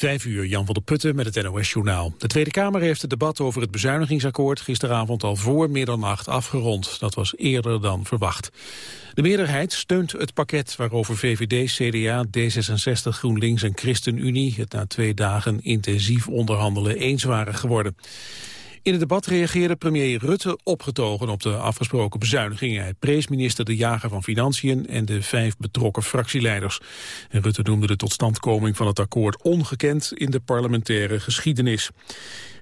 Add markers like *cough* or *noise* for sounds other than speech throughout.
Vijf uur, Jan van der Putten met het NOS-journaal. De Tweede Kamer heeft het debat over het bezuinigingsakkoord gisteravond al voor middernacht afgerond. Dat was eerder dan verwacht. De meerderheid steunt het pakket waarover VVD, CDA, D66, GroenLinks en ChristenUnie het na twee dagen intensief onderhandelen eens waren geworden. In het debat reageerde premier Rutte opgetogen op de afgesproken bezuinigingen. Hij prees minister De Jager van Financiën en de vijf betrokken fractieleiders. En Rutte noemde de totstandkoming van het akkoord ongekend in de parlementaire geschiedenis.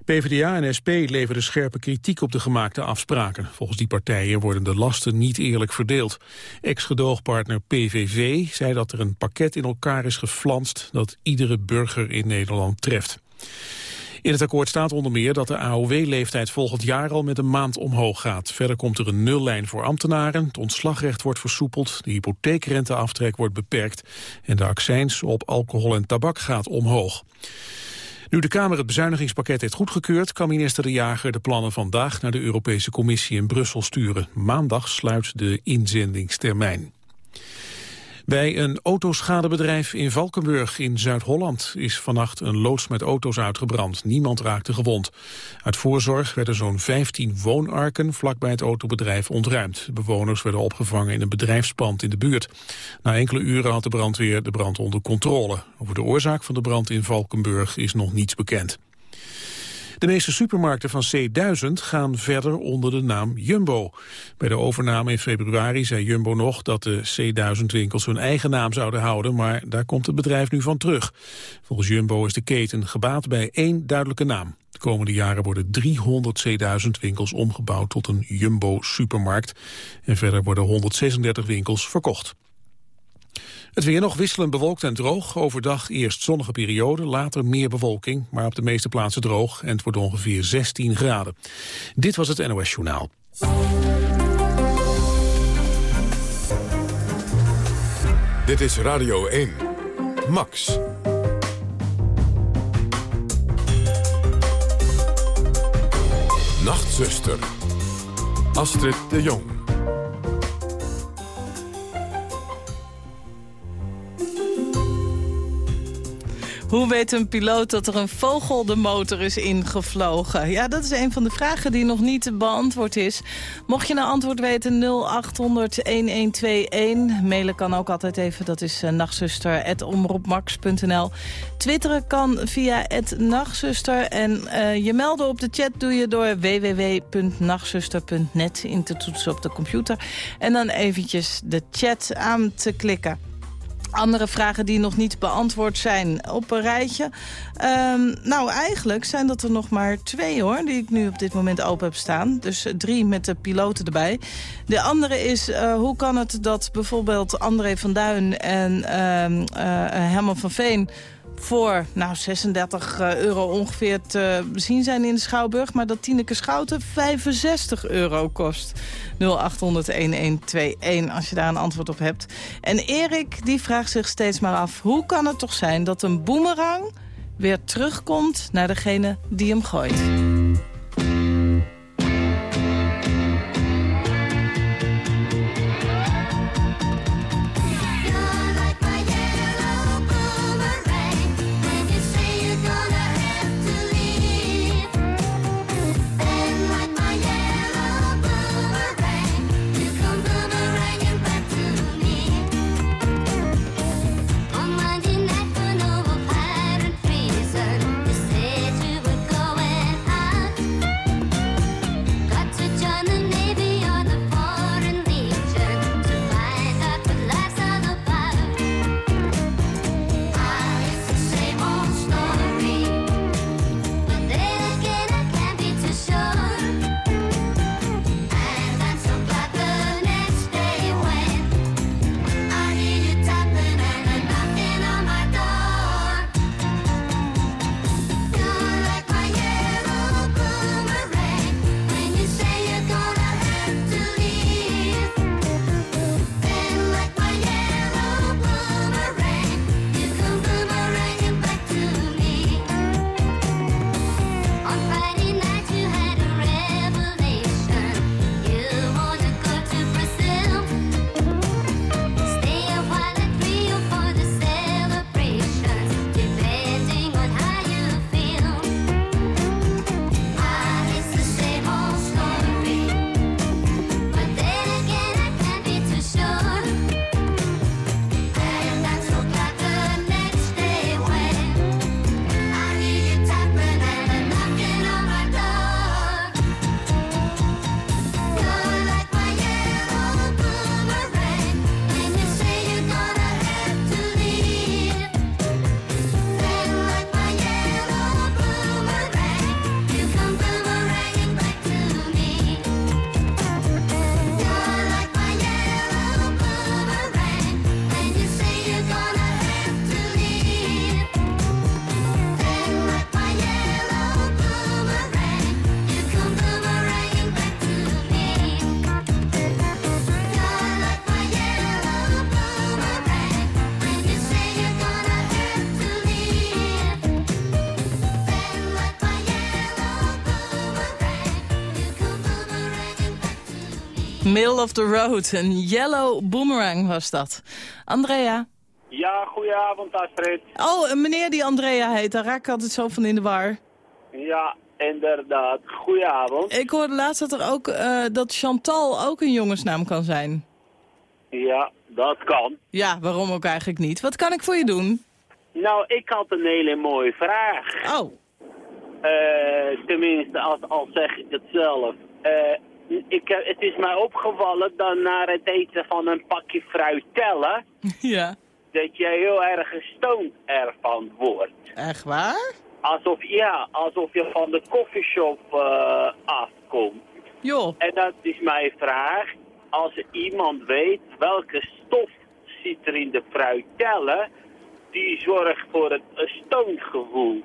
PvdA en SP leverden scherpe kritiek op de gemaakte afspraken. Volgens die partijen worden de lasten niet eerlijk verdeeld. Ex-gedoogpartner PVV zei dat er een pakket in elkaar is geflanst dat iedere burger in Nederland treft. In het akkoord staat onder meer dat de AOW-leeftijd volgend jaar al met een maand omhoog gaat. Verder komt er een nullijn voor ambtenaren, het ontslagrecht wordt versoepeld, de hypotheekrenteaftrek wordt beperkt en de accijns op alcohol en tabak gaat omhoog. Nu de Kamer het bezuinigingspakket heeft goedgekeurd... kan minister De Jager de plannen vandaag naar de Europese Commissie in Brussel sturen. Maandag sluit de inzendingstermijn. Bij een autoschadebedrijf in Valkenburg in Zuid-Holland is vannacht een loods met auto's uitgebrand. Niemand raakte gewond. Uit voorzorg werden zo'n 15 woonarken vlakbij het autobedrijf ontruimd. Bewoners werden opgevangen in een bedrijfspand in de buurt. Na enkele uren had de brandweer de brand onder controle. Over de oorzaak van de brand in Valkenburg is nog niets bekend. De meeste supermarkten van C1000 gaan verder onder de naam Jumbo. Bij de overname in februari zei Jumbo nog dat de C1000-winkels hun eigen naam zouden houden, maar daar komt het bedrijf nu van terug. Volgens Jumbo is de keten gebaat bij één duidelijke naam. De komende jaren worden 300 C1000-winkels omgebouwd tot een Jumbo-supermarkt. En verder worden 136 winkels verkocht. Het weer nog wisselend bewolkt en droog. Overdag eerst zonnige periode, later meer bewolking. Maar op de meeste plaatsen droog en het wordt ongeveer 16 graden. Dit was het NOS Journaal. Dit is Radio 1. Max. Nachtzuster. Astrid de Jong. Hoe weet een piloot dat er een vogel de motor is ingevlogen? Ja, dat is een van de vragen die nog niet beantwoord is. Mocht je een antwoord weten, 0800-1121. Mailen kan ook altijd even, dat is uh. Twitteren kan via het nachtzuster. En uh, je melden op de chat doe je door www.nachtzuster.net in te toetsen op de computer. En dan eventjes de chat aan te klikken andere vragen die nog niet beantwoord zijn op een rijtje. Um, nou, eigenlijk zijn dat er nog maar twee, hoor, die ik nu op dit moment open heb staan. Dus drie met de piloten erbij. De andere is, uh, hoe kan het dat bijvoorbeeld André van Duin en uh, uh, Herman van Veen voor nou, 36 eh, euro ongeveer te zien zijn in de Schouwburg... maar dat Tineke Schouten 65 euro kost. 0800-1121 als je daar een antwoord op hebt. En Erik die vraagt zich steeds maar af... hoe kan het toch zijn dat een boemerang weer terugkomt naar degene die hem gooit? Middle of the road, een yellow boomerang was dat. Andrea? Ja, goedenavond Astrid. Oh, een meneer die Andrea heet, daar raak ik altijd zo van in de war. Ja, inderdaad. Goedenavond. Ik hoorde laatst dat, er ook, uh, dat Chantal ook een jongensnaam kan zijn. Ja, dat kan. Ja, waarom ook eigenlijk niet. Wat kan ik voor je doen? Nou, ik had een hele mooie vraag. Oh. Uh, tenminste, als, al zeg ik het zelf. Uh, ik, het is mij opgevallen dat na het eten van een pakje fruitellen... *laughs* ja. dat je heel erg gestoond ervan wordt. Echt waar? Alsof, ja, alsof je van de koffieshop uh, afkomt. Jo. En dat is mijn vraag. Als iemand weet welke stof zit er in de fruitellen... die zorgt voor het stoongevoel.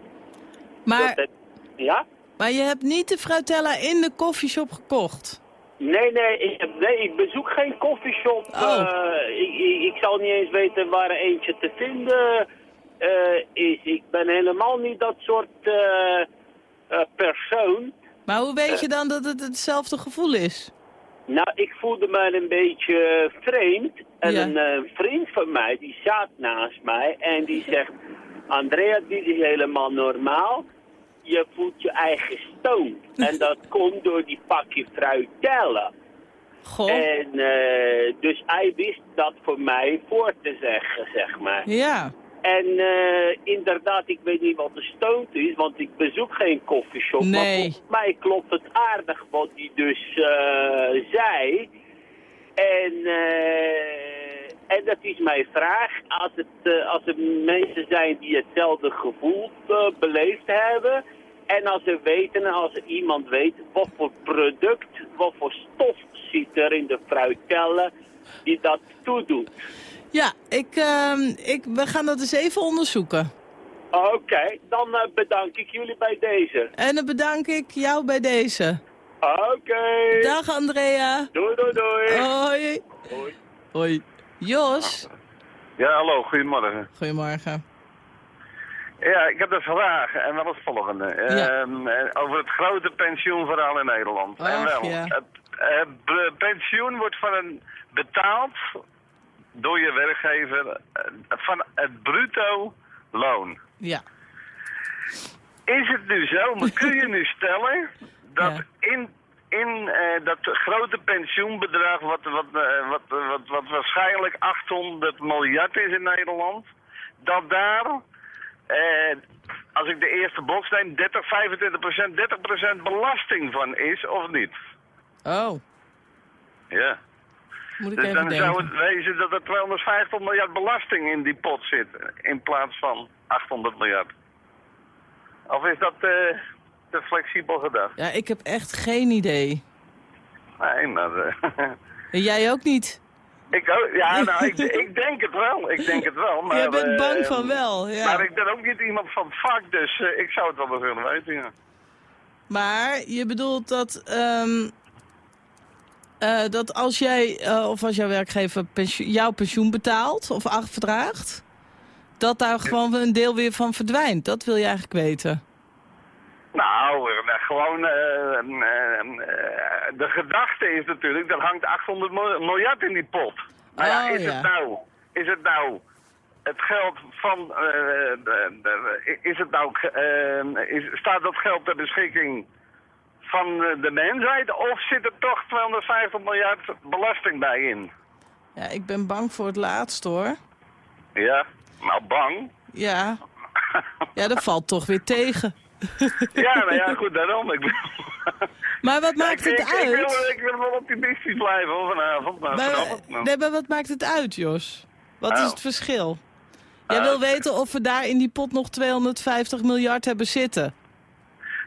Maar... Het, ja? Maar je hebt niet de fruitella in de koffieshop gekocht? Nee, nee, ik, nee, ik bezoek geen koffieshop. Oh. Uh, ik, ik, ik, zal niet eens weten waar er eentje te vinden uh, is. Ik ben helemaal niet dat soort uh, persoon. Maar hoe weet je dan dat het hetzelfde gevoel is? Nou, ik voelde me een beetje vreemd. En Ja. een vriend van mij, die zat naast mij en die zegt... Andrea, dit is helemaal normaal. Je voelt je eigen stoom. *laughs* En dat komt door die pakje fruitellen. Goh. En uh, dus hij wist dat voor mij voor te zeggen, zeg maar. Ja. En uh, inderdaad, ik weet niet wat de stoot is, want ik bezoek geen koffieshop. Maar Nee. volgens mij klopt het aardig wat hij dus uh, zei. En, en dat is mijn vraag. Als, het, als er mensen zijn die hetzelfde gevoel beleefd hebben... En als ze weten, als er iemand weet wat voor product, wat voor stof zit er in de fruitellen die dat toedoet. Ja, ik, uh, ik, we gaan dat eens even onderzoeken. Oké, okay, dan uh, bedank ik jullie bij deze. En dan bedank ik jou bij deze. Oké. Okay. Dag Andrea. Doei, doei, doei. Hoi. Hoi. Hoi. Jos. Ja, hallo, goedemorgen. Goedemorgen. Ja, ik heb een vraag en wel het volgende. Ja. Um, over het grote pensioenverhaal in Nederland. Ach, en wel, ja. het, het pensioen wordt van een betaald door je werkgever van het bruto loon. Ja. Is het nu zo, maar kun je nu stellen *laughs* dat Ja. in, in uh, dat grote pensioenbedrag, wat, wat, uh, wat, wat, wat waarschijnlijk 800 miljard is in Nederland, dat daar, uh, als ik de eerste box neem, 30, 25 procent, 30 procent belasting van is, of niet? Oh, Ja. moet ik Dus even dan denken. zou het wezen dat er 250 miljard belasting in die pot zit, in plaats van 800 miljard. Of is dat uh, te flexibel gedacht? Ja, ik heb echt geen idee. Nee, maar... Uh, *laughs* en jij ook niet? ik ook, ja, *laughs* nou, ik, ik, denk het wel. Ik denk het wel. Maar, Jij bent bang uh, van wel, ja. Maar ik ben ook niet iemand van het vak, dus ik zou het wel willen weten, ja. Maar je bedoelt dat... Um, uh, dat als jij, uh, of als jouw werkgever jouw pensioen betaalt of afdraagt... dat daar gewoon een deel weer van verdwijnt. Dat wil je eigenlijk weten. Nou, gewoon... Uh, de gedachte is natuurlijk, er hangt 800 miljard in die pot. Ja, oh, is. Het nou, is het nou het geld van... is het nou... is, staat dat geld ter beschikking van de mensheid of zit er toch 250 miljard belasting bij in? Ja, ik ben bang voor het laatst hoor. Ja, nou bang. Ja, ja dat valt toch weer tegen. Ja, nou ja, goed, daarom. Ik *laughs* maar wat maakt ja, ik, het ik, uit? Ik wil, ik wil wel optimistisch blijven hoor, vanavond. Maar, maar, vanavond nou. nee, maar wat maakt het uit, Jos? Wat is het verschil? Jij Uh, wil weten of we daar in die pot nog 250 miljard hebben zitten.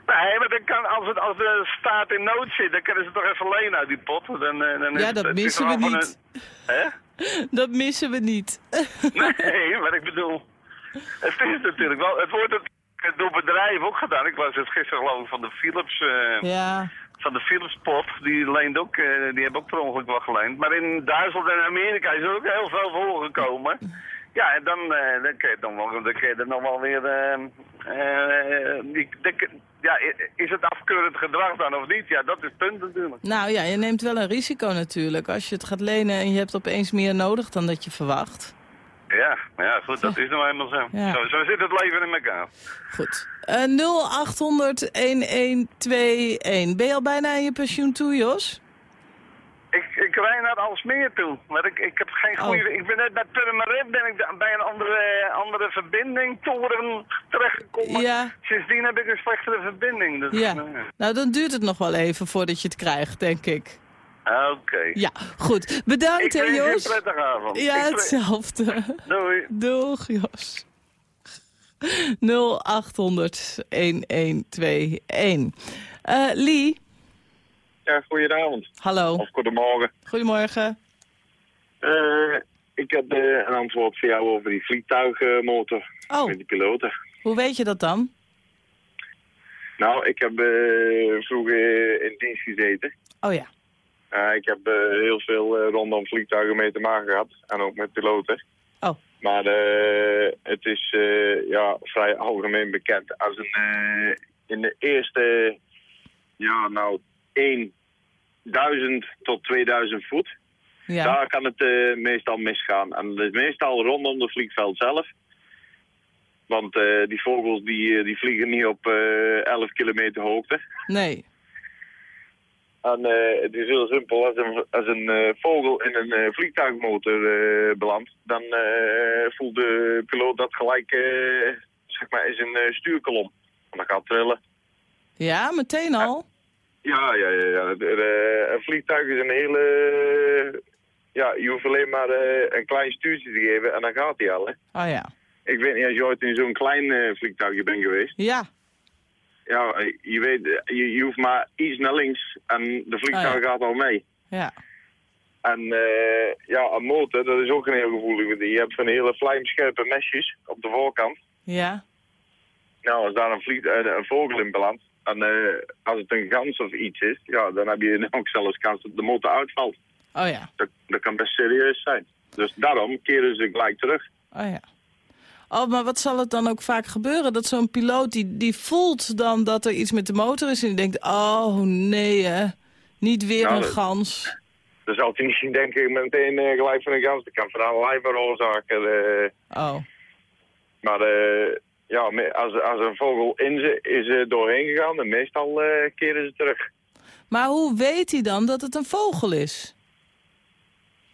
Nee, maar dan kan, als, het, als de staat in nood zit, dan kunnen ze toch even lenen uit die pot. Dan, dan is ja, dat het missen we niet. Een... Hè? *laughs* Dat missen we niet. *laughs* nee, maar ik bedoel... Het is natuurlijk wel... Het wordt het door bedrijven ook gedaan. Ik was het gisteren geloof ik van de Philips... Uh, ja. Van de Philips pot, die leent ook, uh, die hebben ook per ongeluk wel geleend. Maar in Duitsland en Amerika is er ook heel veel voorgekomen. Ja, en dan, eh, dan, kun je dan, wel, dan kun je er nog wel weer... eh, eh, die, de- ja, is het afkeurend gedrag dan of niet? Ja, dat is het punt natuurlijk. Nou ja, je neemt wel een risico natuurlijk. Als je het gaat lenen en je hebt opeens meer nodig dan dat je verwacht. Ja, maar ja, goed, dat is nou eenmaal zo. Ja. zo. Zo zit het leven in elkaar. Goed. Eh 0800 1121. Ben je al bijna aan je pensioen toe, Jos? Ik, ik rij naar Alsmeer toe, maar ik, ik heb geen goede... Oh. Ik ben net bij Purmerend, ben ik bij een andere, andere verbinding, toren, terechtgekomen. Ja. Sindsdien heb ik een slechtere verbinding. Dus, Ja. nou Nou, dan duurt het nog wel even voordat je het krijgt, denk ik. Ja. Oké. Ja, goed. Bedankt, hè, je een Jos? prettige avond. Ja, Ik hetzelfde. Doei. Doeg, Jos. 0800 1121. Eh Lee, Ja, goedenavond. hallo. Of goedemorgen. Goedemorgen. Eh, ik heb eh, een antwoord voor jou over die vliegtuigmotor Oh, met die piloten. hoe weet je dat dan? Nou, ik heb eh, vroeger in dienst gezeten. Oh ja. Eh, ik heb eh, heel veel eh, rondom vliegtuigen mee te maken gehad. En ook met piloten. Oh. Maar het is ja, vrij algemeen bekend. Als een, in de eerste, ja nou, 1000 tot 2000 voet Ja. Daar kan het meestal misgaan. En dat is meestal rondom het vliegveld zelf. Want die vogels die, die vliegen niet op eh 11 kilometer hoogte. Nee. En eh, het is heel simpel. Als een, als een eh, vogel in een eh, vliegtuigmotor belandt, dan voelt de piloot dat gelijk zeg maar, is een eh, stuurkolom. En dat gaat trillen. Ja, meteen al? Ja, ja, ja. ja. Een vliegtuig is een hele... ja, je hoeft alleen maar een klein stuurtje te geven en dan gaat hij al. Hè. Oh ja. Ik weet niet als je ooit in zo'n klein vliegtuigje bent geweest. Ja. Ja, je weet, je, je hoeft maar iets naar links en de vliegtuig Oh ja. gaat al mee. Ja. En eh, ja, een motor, dat is ook een heel gevoelig ding. Je hebt van hele vlijmscherpe mesjes op de voorkant. Ja. Nou, als daar een, vlieg, eh, een vogel in belandt, en eh, als het een gans of iets is, ja, dan heb je ook zelfs kans dat de motor uitvalt. Oh ja. Dat, dat kan best serieus zijn. Dus daarom keren ze gelijk terug. Oh ja. Oh, maar wat zal het dan ook vaak gebeuren? Dat zo'n piloot, die, die voelt dan dat er iets met de motor is... en die denkt, oh nee hè, niet weer Nou, een gans. Dan zal hij misschien denken meteen eh, gelijk van een gans. Dat kan van allerlei veroorzaken. eh. Oh, maar eh, ja, als, als een vogel in ze is doorheen gegaan, dan meestal keren ze terug. maar hoe weet hij dan dat het een vogel is?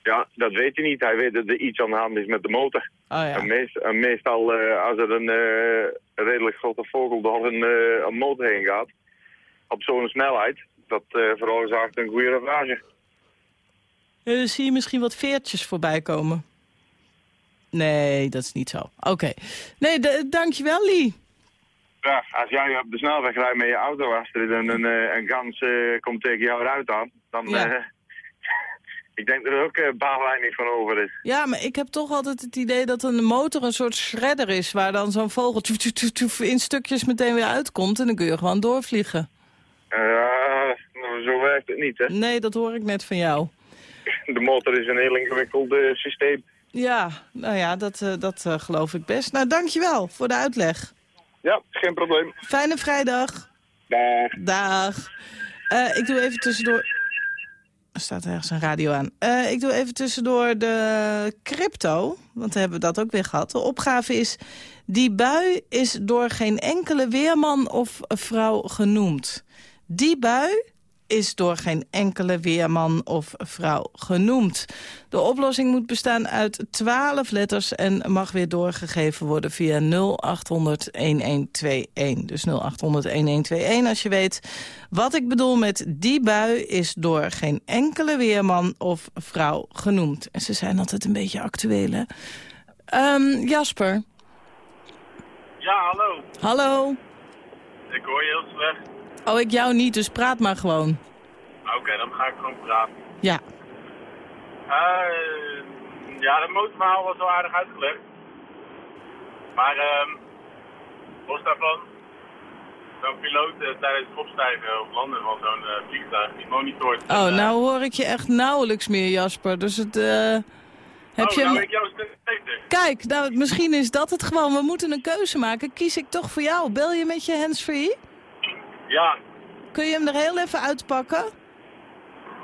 Ja, dat weet hij niet. Hij weet dat er iets aan de hand is met de motor. Oh ja. En, meest, en meestal eh, als er een eh, een redelijk grote vogel door een, eh, een motor heen gaat, op zo'n snelheid, dat veroorzaakt een goede ravage. Zie je misschien wat veertjes voorbij komen? Nee, dat is niet zo. Oké. Nee, dankjewel Lee. Ja, als jij op de snelweg rijdt met je auto, Astrid, en een, eh, een gans komt tegen jou eruit aan, dan... Ja. Ik denk dat er ook uh, weinig van over is. Ja, maar ik heb toch altijd het idee dat een motor een soort shredder is... waar dan zo'n vogel in stukjes meteen weer uitkomt... en dan kun je gewoon doorvliegen. Ja, nou, zo werkt het niet, hè. *laughs* Nee, dat hoor ik net van jou. De motor is een heel ingewikkeld eh, systeem. Ja, nou ja, dat, eh, dat eh, geloof ik best. Nou, dankjewel voor de uitleg. Ja, geen probleem. Fijne vrijdag. Dag. Dag. Eh, ik doe even tussendoor... Er staat ergens een radio aan. Eh, ik doe even tussendoor de crypto, want we hebben dat ook weer gehad. De opgave is, die bui is door geen enkele weerman of vrouw genoemd. Die bui is door geen enkele weerman of vrouw genoemd. De oplossing moet bestaan uit 12 letters en mag weer doorgegeven worden via 0800-1121. Dus 0800-1121 als je weet wat ik bedoel met die bui is door geen enkele weerman of vrouw genoemd. En ze zijn altijd een beetje actueel, hè? Ehm, Jasper, Ja, hallo. hallo. Ik hoor je heel slecht. Oh, ik jou niet, dus praat maar gewoon. Oké, dan ga ik gewoon praten. Ja, Eh, ja, dat motorverhaal was wel aardig uitgelegd. Maar, ehm, los daarvan, zo'n piloot eh, tijdens het opstijgen of landen van zo'n eh, vliegtuig, die monitort. Oh, nou hoor ik je echt nauwelijks meer, Jasper. Dus het, eh, Heb oh, je nou ik jou. Kijk, nou, misschien is dat het gewoon. We moeten een keuze maken. Kies ik toch voor jou. Bel je met je handsfree? Ja, Kun je hem er heel even uitpakken?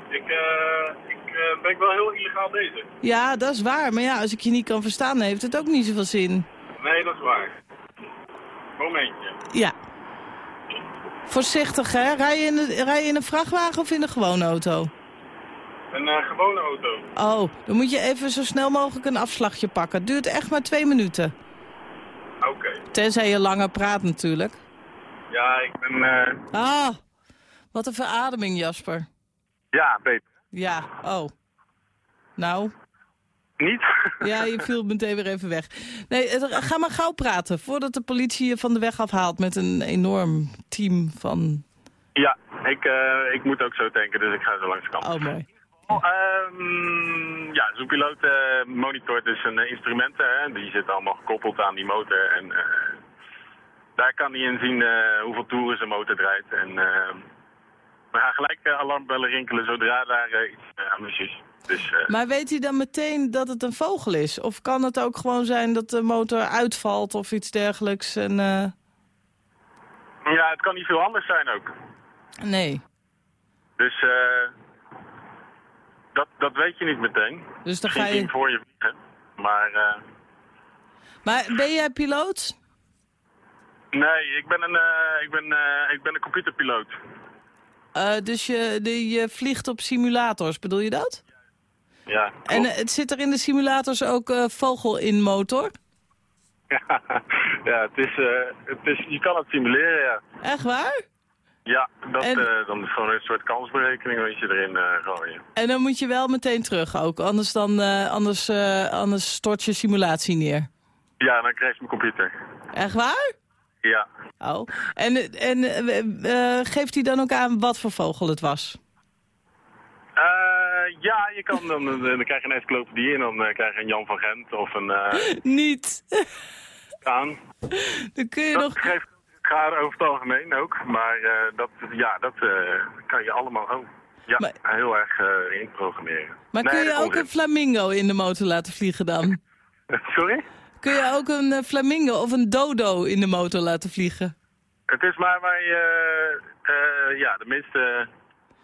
ik, eh, ik eh, ben wel heel illegaal bezig. Ja, dat is waar. Maar ja, als ik je niet kan verstaan, heeft het ook niet zoveel zin. Nee, dat is waar. Momentje. Ja. Voorzichtig, hè? Rij je in, een- rij je in een vrachtwagen of in een gewone auto? Een eh, gewone auto. Oh, dan moet je even zo snel mogelijk een afslagje pakken. Het duurt echt maar twee minuten. Oké. Tenzij je langer praat natuurlijk. Ja, ik ben... eh, Ah, wat een verademing, Jasper. Ja, beter. Ja, oh. Nou, Niet? *laughs* ja, je viel meteen weer even weg. Nee, het- ga maar gauw praten, voordat de politie je van de weg afhaalt met een enorm team van... ja, ik, eh, ik moet ook zo denken, dus ik ga zo langs de kant. Oh, mooi. Oh, ehm, ja, zo'n piloot eh, monitort dus zijn eh, instrumenten. Hè. Die zitten allemaal gekoppeld aan die motor. En eh, daar kan hij in zien eh, hoeveel toeren zijn motor draait. En eh, we gaan gelijk eh, alarmbellen rinkelen zodra daar eh, iets aan is. Dus Maar weet hij dan meteen dat het een vogel is? Of kan het ook gewoon zijn dat de motor uitvalt of iets dergelijks? En, ja, het kan niet veel anders zijn ook. Nee. Dus dat, dat weet je niet meteen. Dus dan ga je voor je vliegen. Maar Maar ben jij piloot? Nee, ik ben een, eh, ik ben, eh, ik ben een computerpiloot. Eh, dus je, de, je vliegt op simulators, bedoel je dat? Ja, En klopt. het zit er in de simulators ook vogel in motor? *laughs* ja, het is, het is, je kan het simuleren, ja. Echt waar? Ja, dat, En- dan is gewoon een soort kansberekening wat je erin gooien. En dan moet je wel meteen terug ook, anders, dan, anders, anders stort je simulatie neer. Ja, dan krijg je mijn computer. Echt waar? Ja. Oh. En, en eh, eh, geeft hij dan ook aan wat voor vogel het was? Eh, ja, je kan dan, dan, krijg je een encyclopedie en dan krijg je een Jan van Gent of een *laughs* Niet. *laughs* Kaan. dan kun je Dat nog... geeft elkaar over het algemeen ook, maar dat, ja, dat kan je allemaal oh, ja, Maar- heel erg inprogrammeren. Maar Nee, kun je ook een flamingo in de motor laten vliegen dan? *laughs* Sorry? Kun je ook een eh, flamingo of een dodo in de motor laten vliegen? Het is maar waar je eh, ja, de minste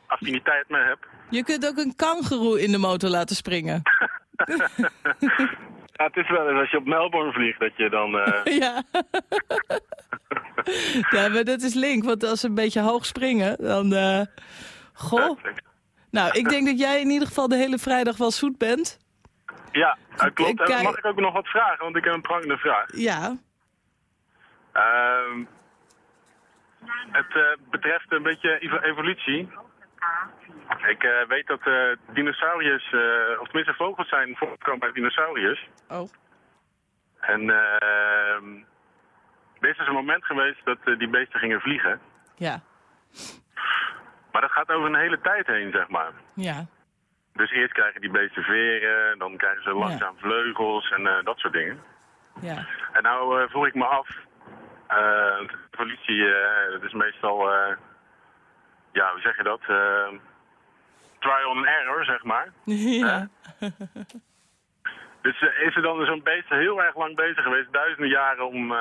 affiniteit mee hebt. Je kunt ook een kangoeroe in de motor laten springen. *laughs* Ja, het is wel eens als je op Melbourne vliegt dat je dan... eh, *laughs* ja. ja, maar dat is link, want als ze een beetje hoog springen, dan... eh, Goh. Nou, ik denk dat jij in ieder geval de hele vrijdag wel zoet bent. Ja, *laughs* dat klopt. Kijk- mag ik ook nog wat vragen? Want ik heb een prangende vraag. Ja. Ehm, het eh, betreft een beetje evo- evolutie. Ik eh, weet dat eh, dinosauriërs, of tenminste vogels zijn voortgekomen uit dinosauriërs. Oh. En ehm er is dus een moment geweest dat die beesten gingen vliegen. Ja. Maar dat gaat over een hele tijd heen, zeg maar. Ja. Dus eerst krijgen die beesten veren, dan krijgen ze langzaam vleugels en eh, dat soort dingen. Ja. En nou eh, vroeg ik me af, evolutie, eh dat is meestal, ja, hoe zeg je dat? Trial and error, zeg maar. *laughs* Ja. Dus is er dan zo'n beest heel erg lang bezig geweest, duizenden jaren, om,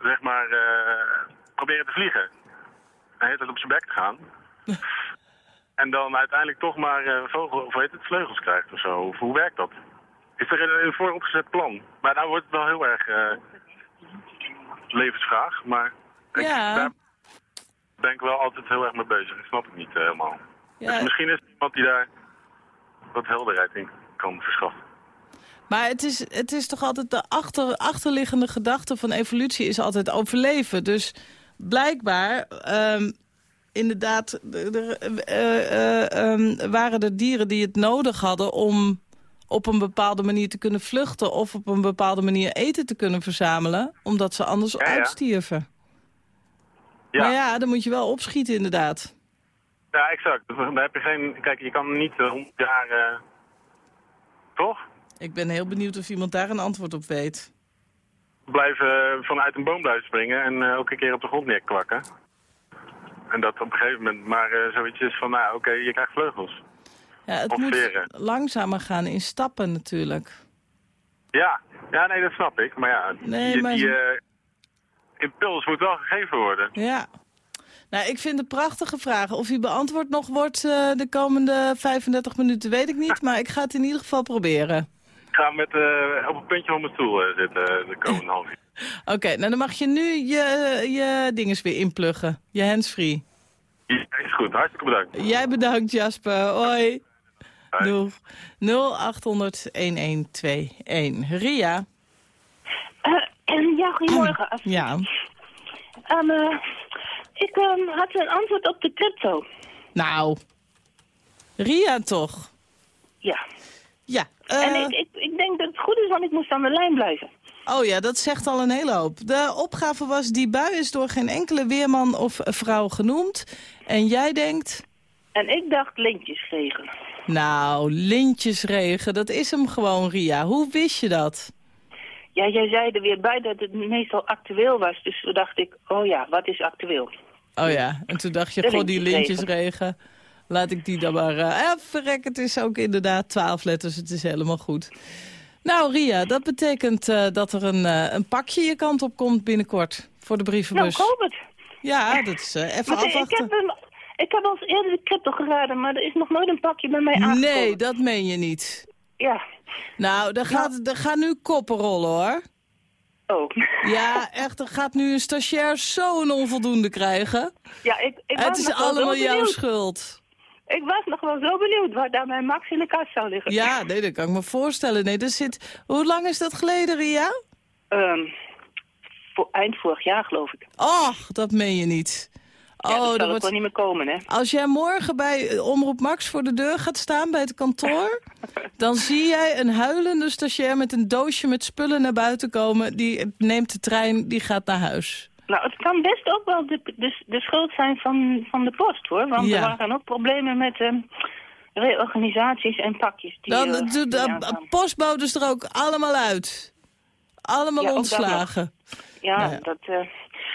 zeg maar, proberen te vliegen. Hij heeft het op zijn bek te gaan. *laughs* en dan uiteindelijk toch maar eh, vogel, of heet het, vleugels krijgt of zo. Of hoe werkt dat? Is er een, een vooropgezet plan? Maar nou wordt het wel heel erg eh, levensvraag. Maar ik, Ja. daar ben ik wel altijd heel erg mee bezig. Ik snap het niet eh, helemaal. Ja. Dus misschien is er iemand die daar wat helderheid in kan verschaffen. Maar het is, het is toch altijd de achter, achterliggende gedachte van evolutie is altijd overleven. Dus blijkbaar, ehm, inderdaad, er- er, eh, eh, ehm, waren er dieren die het nodig hadden om op een bepaalde manier te kunnen vluchten... of op een bepaalde manier eten te kunnen verzamelen, omdat ze anders Ja, ja. uitstierven. Ja. Maar ja, dan moet je wel opschieten inderdaad. Ja, exact. Daar heb je geen... Kijk, je kan niet jaar... eh, toch? Ik ben heel benieuwd of iemand daar een antwoord op weet. Blijven vanuit een boom blijven springen en eh, elke keer op de grond neerkwakken. En dat op een gegeven moment maar eh, zoiets is van, nou oké, je krijgt vleugels. Ja, het moet langzamer gaan in stappen natuurlijk. Ja, ja, nee, dat snap ik. Maar ja, Nee, die, maar- die eh, impuls moet wel gegeven worden. Ja. Nou, ik vind het prachtige vragen. Of die beantwoord nog wordt eh, de komende 35 minuten, weet ik niet. *laughs* Maar ik ga het in ieder geval proberen. Ik ga met, eh, op een puntje van mijn stoel eh, zitten de komende half uur. *laughs* Oké, nou dan mag je nu je, je dinges weer inpluggen. Je handsfree. Ja, is goed. Hartstikke bedankt. Jij bedankt, Jasper. Hoi. Hoi. Doeg. 0800-1121. Ria? Eh, *clears throat* ja, goedemorgen. *clears throat* Ja. Ehm, eh, ik ehm, had een antwoord op de crypto. Nou. Ria toch? Ja. Ja. en eh, ik, ik, ik denk dat het goed is, want ik moest aan de lijn blijven. Oh ja, dat zegt al een hele hoop. De opgave was, die bui is door geen enkele weerman of vrouw genoemd. En jij denkt, En ik dacht lintjesregen. nou, lintjesregen, dat is hem gewoon, Ria. Hoe wist je dat? Ja, jij zei er weer bij dat het meestal actueel was. Dus toen dacht ik, oh ja, wat is actueel? Oh ja, en toen dacht je, god, die lintjesregen. Laat ik die dan maar... eh eh, verrek, het is ook inderdaad twaalf letters, het is helemaal goed. Nou, Ria, dat betekent eh, dat er een, eh, een pakje je kant op komt binnenkort voor de Nou, brievenbus. ik hoop het. ja, dat is even Maar ik, afwachten. heb, een, ik heb al eerder de crypto geraden, maar er is nog nooit een pakje bij mij aangekomen. Nee, dat meen je niet. Ja. Nou, er gaat, er gaan nu koppen rollen, hoor. Oh. Ja, echt, er gaat nu een stagiair zo'n onvoldoende krijgen. Ja, ik, ik Het is allemaal jouw schuld. Ik was nog wel zo benieuwd waar daar mijn Max in de kast zou liggen. Ja, nee, dat kan ik me voorstellen. Nee, er zit... Hoe lang is dat geleden, Ria? Ehm, voor, eind vorig jaar, geloof ik. Och, dat meen je niet. Ja, dat Oh, zal dat wordt... wel niet meer komen, hè? Als jij morgen bij eh, Omroep Max voor de deur gaat staan bij het kantoor... *laughs* dan zie jij een huilende stagiair met een doosje met spullen naar buiten komen. Die neemt de trein, die gaat naar huis. Nou, het kan best ook wel de, de, de schuld zijn van, van de post, hoor. Want Ja. er waren ook problemen met ehm, reorganisaties en pakjes. Die, Dan doet die de aankwamen. postbodes er ook allemaal uit. Allemaal Ja, ontslagen. ja, nou ja. dat... eh,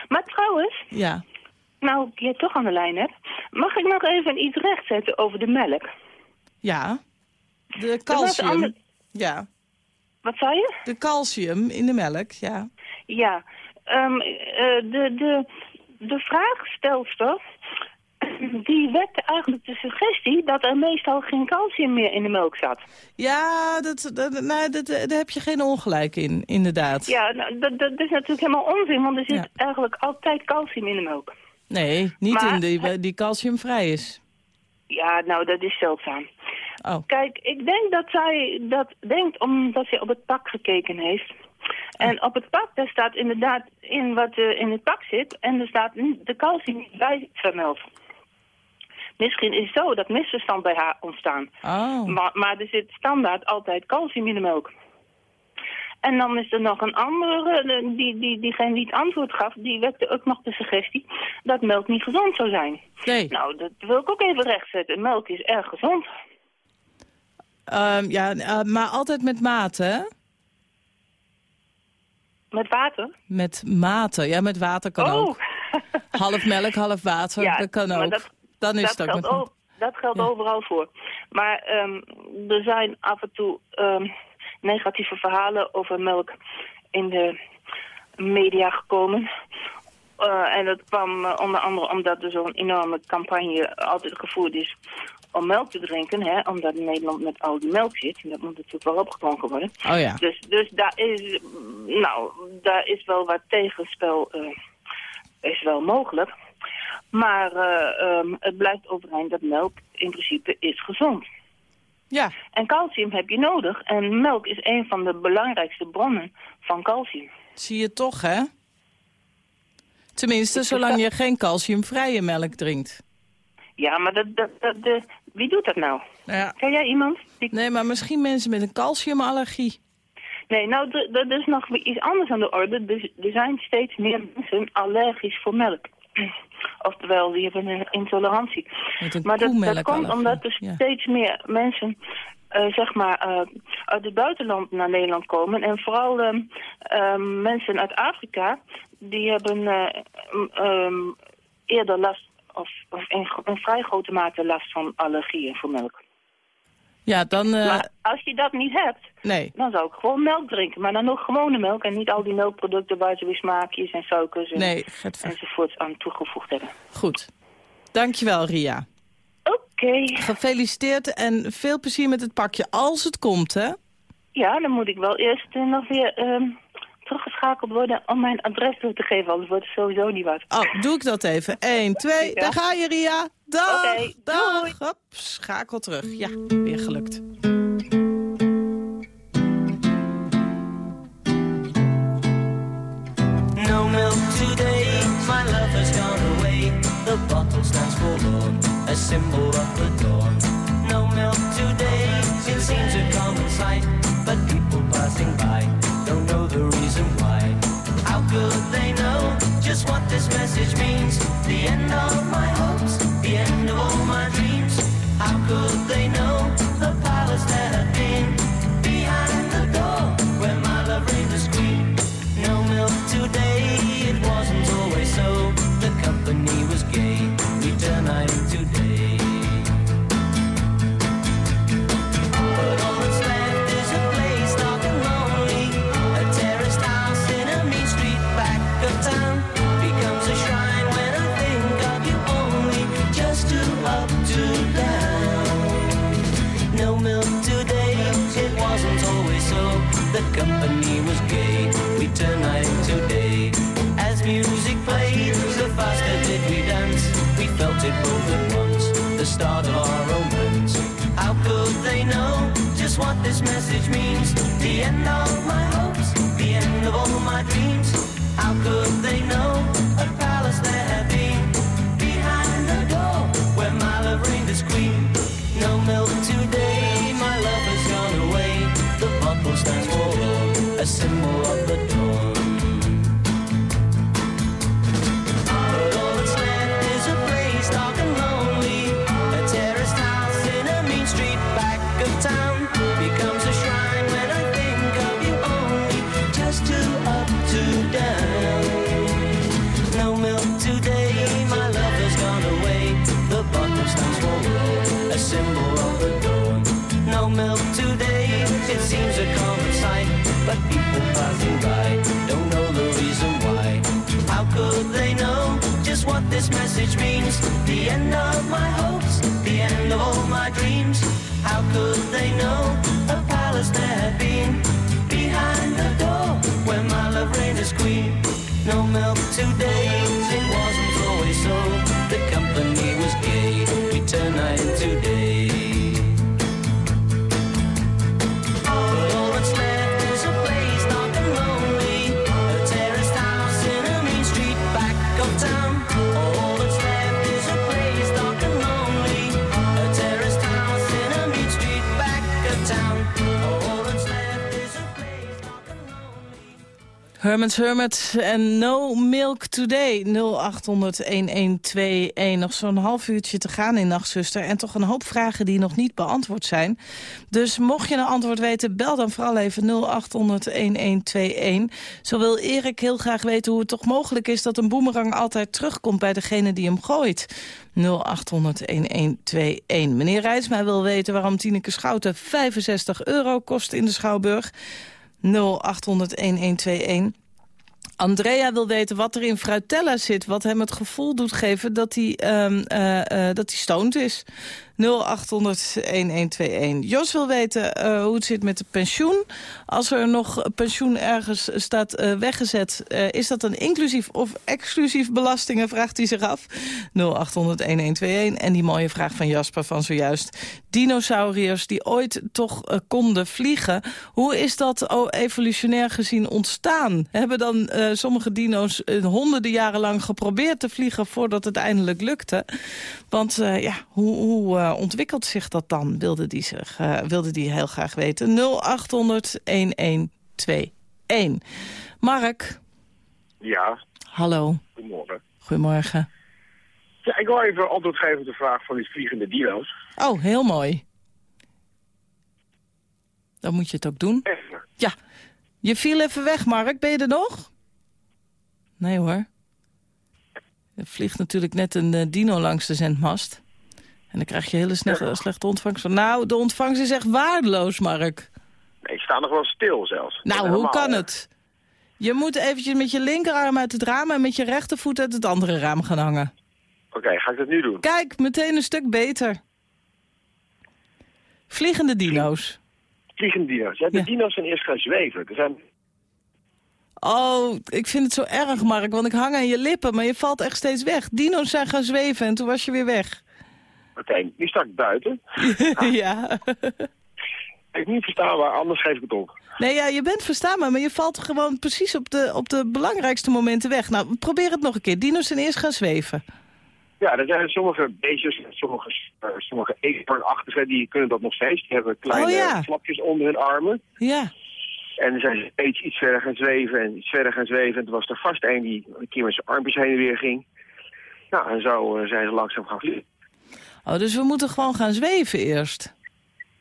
Maar trouwens, Ja. nou, ik je toch aan de lijn heb... mag ik nog even iets rechtzetten over de melk? Ja. De calcium. ander- Ja. Wat zei je? De calcium in de melk, ja. Ja, ehm, eh, de, de, de vraagstelster die wekte eigenlijk de suggestie dat er meestal geen calcium meer in de melk zat. Ja, dat, dat, nou, dat, daar heb je geen ongelijk in, inderdaad. Ja, nou, dat, dat is natuurlijk helemaal onzin, want er zit Ja. eigenlijk altijd calcium in de melk. Nee, niet Maar- in die, die calciumvrij is. Ja, nou, dat is zeldzaam. Oh, Kijk, ik denk dat zij dat denkt omdat zij op het pak gekeken heeft. En op het pak, daar staat inderdaad in wat eh, in het pak zit. En er staat de calcium niet bij vermeld. Misschien is zo dat misverstand bij haar ontstaan. oh. Maar, maar er zit standaard altijd calcium in de melk. En dan is er nog een andere, eh, die, die, diegene die het antwoord gaf, die wekte ook nog de suggestie dat melk niet gezond zou zijn. nee. Nou, dat wil ik ook even rechtzetten. Melk is erg gezond. Ehm, ja, eh, maar altijd met mate, hè? Met water? Met mate. Ja, met water kan oh, ook. *laughs* Half melk, half water, Ja, dat kan ook. dat- Dan is dat het ook dat geldt Ja. overal voor. Maar ehm, er zijn af en toe ehm, negatieve verhalen over melk in de media gekomen. Eh, en dat kwam eh, onder andere omdat er zo'n enorme campagne altijd gevoerd is om melk te drinken. Hè, omdat Nederland met oude melk zit. En dat moet natuurlijk wel opgedronken worden. Oh ja. Dus, dus daar, is, nou, daar is wel wat tegenspel eh, is wel mogelijk. Maar eh, ehm, het blijft overeind dat melk in principe is gezond. Ja, En calcium heb je nodig. En melk is een van de belangrijkste bronnen van calcium. zie je toch, hè? Tenminste, zolang je geen calciumvrije melk drinkt. Ja, maar dat, dat, dat, wie doet dat nou? Ja. Ken jij iemand? Die... Nee, maar misschien mensen met een calciumallergie. Nee, nou, dat is nog iets anders aan de orde. Dus er zijn steeds meer mensen allergisch voor melk. *clears throat* Oftewel, die hebben een intolerantie. Een Maar dat, komt omdat er Ja. steeds meer mensen eh, zeg maar, eh, uit het buitenland naar Nederland komen. En vooral ehm, ehm, mensen uit Afrika, die hebben m- ehm, eerder last, of, of in, vrij grote mate last van allergieën voor melk. Ja, dan... eh, Maar als je dat niet hebt, nee. dan zou ik gewoon melk drinken. Maar dan nog gewone melk en niet al die melkproducten waar ze weer smaakjes en suikers en, Nee, enzovoorts aan toegevoegd hebben. goed. Dankjewel, Ria. Oké, Gefeliciteerd en veel plezier met het pakje, als het komt, hè? ja, dan moet ik wel eerst nog weer ehm, teruggeschakeld worden om mijn adres door te geven. Anders wordt het sowieso niet wat. Oh, doe ik dat even. 1, 2, Ja. daar ga je, Ria. Dag, dag. doei. Hop, schakel terug. Ja, weer gelukt. No milk today, my love has gone away. The bottle stands forlorn, a symbol of the dawn. What this message means? The end of my hopes, the end of all my dreams. How could they know The end of my hopes, the end of all my dreams. How could they know the palace there had been behind the door where my love reigned as queen? No milk today, Herman's Hermit en No Milk Today. 0800-1121. Nog zo'n half uurtje te gaan in Nachtzuster. En toch een hoop vragen die nog niet beantwoord zijn. Dus mocht je een antwoord weten, bel dan vooral even 0800-1121. Zo wil Erik heel graag weten hoe het toch mogelijk is... dat een boemerang altijd terugkomt bij degene die hem gooit. 0800-1121. Meneer Rijsma wil weten waarom Tineke Schouten 65 euro kost in de Schouwburg. 0800-1121. Andrea wil weten wat er in Fruitella zit... wat hem het gevoel doet geven dat hij, ehm, eh, eh, dat hij stoned is. 0800-1121. Jos wil weten eh, hoe het zit met het pensioen. Als er nog pensioen ergens staat eh, weggezet... eh, is dat dan inclusief of exclusief belastingen, vraagt hij zich af. 0800-1121. En die mooie vraag van Jasper van zojuist. Dinosauriërs die ooit toch konden vliegen. Hoe is dat evolutionair gezien ontstaan? Hebben dan sommige dino's honderden jaren lang geprobeerd te vliegen... voordat het eindelijk lukte? Want ja, hoe, hoe eh, ontwikkelt zich dat dan, wilde die, zich, eh, wilde die heel graag weten. 0800-1121. Mark, Ja, hallo. goedemorgen. Goedemorgen. Ja, ik wil even antwoord geven op de vraag van die vliegende dino's. Oh, heel mooi. Dan moet je het ook doen. Even. Ja, je viel even weg, Mark. Ben je er nog? Nee hoor. Er vliegt natuurlijk net een eh, dino langs de zendmast. En dan krijg je hele slechte, slechte ontvangst. Nou, de ontvangst is echt waardeloos, Mark. Nee, ik sta nog wel stil zelfs. Nou, hoe kan hè. het? Je moet eventjes met je linkerarm uit het raam... en met je rechtervoet uit het andere raam gaan hangen. Oké, ga ik dat nu doen? Kijk, meteen een stuk beter. Vliegende dino's. Vliegende dino's. Ja, de Ja. dino's zijn eerst gaan zweven. Er zijn... Oh, ik vind het zo erg, Mark, want ik hang aan je lippen... maar je valt echt steeds weg. Dino's zijn gaan zweven en toen was je weer weg. Oké, nu sta ik buiten. *laughs* ja. Ik niet verstaanbaar, anders geef ik het op. Nee, ja, je bent verstaanbaar, maar je valt gewoon precies op de, op de belangrijkste momenten weg. Nou, probeer het nog een keer. Dino's zijn eerst gaan zweven. Ja, er zijn sommige beestjes, sommige, eh, sommige eekhoornachtigen, die kunnen dat nog steeds. Die hebben kleine Oh, ja. flapjes onder hun armen. Ja. En dan zijn ze steeds iets verder gaan zweven en iets verder gaan zweven. En toen was er vast een die een keer met zijn armpjes heen en weer ging. Nou, en zo eh, zijn ze langzaam gaan vliegen. Oh, dus we moeten gewoon gaan zweven eerst.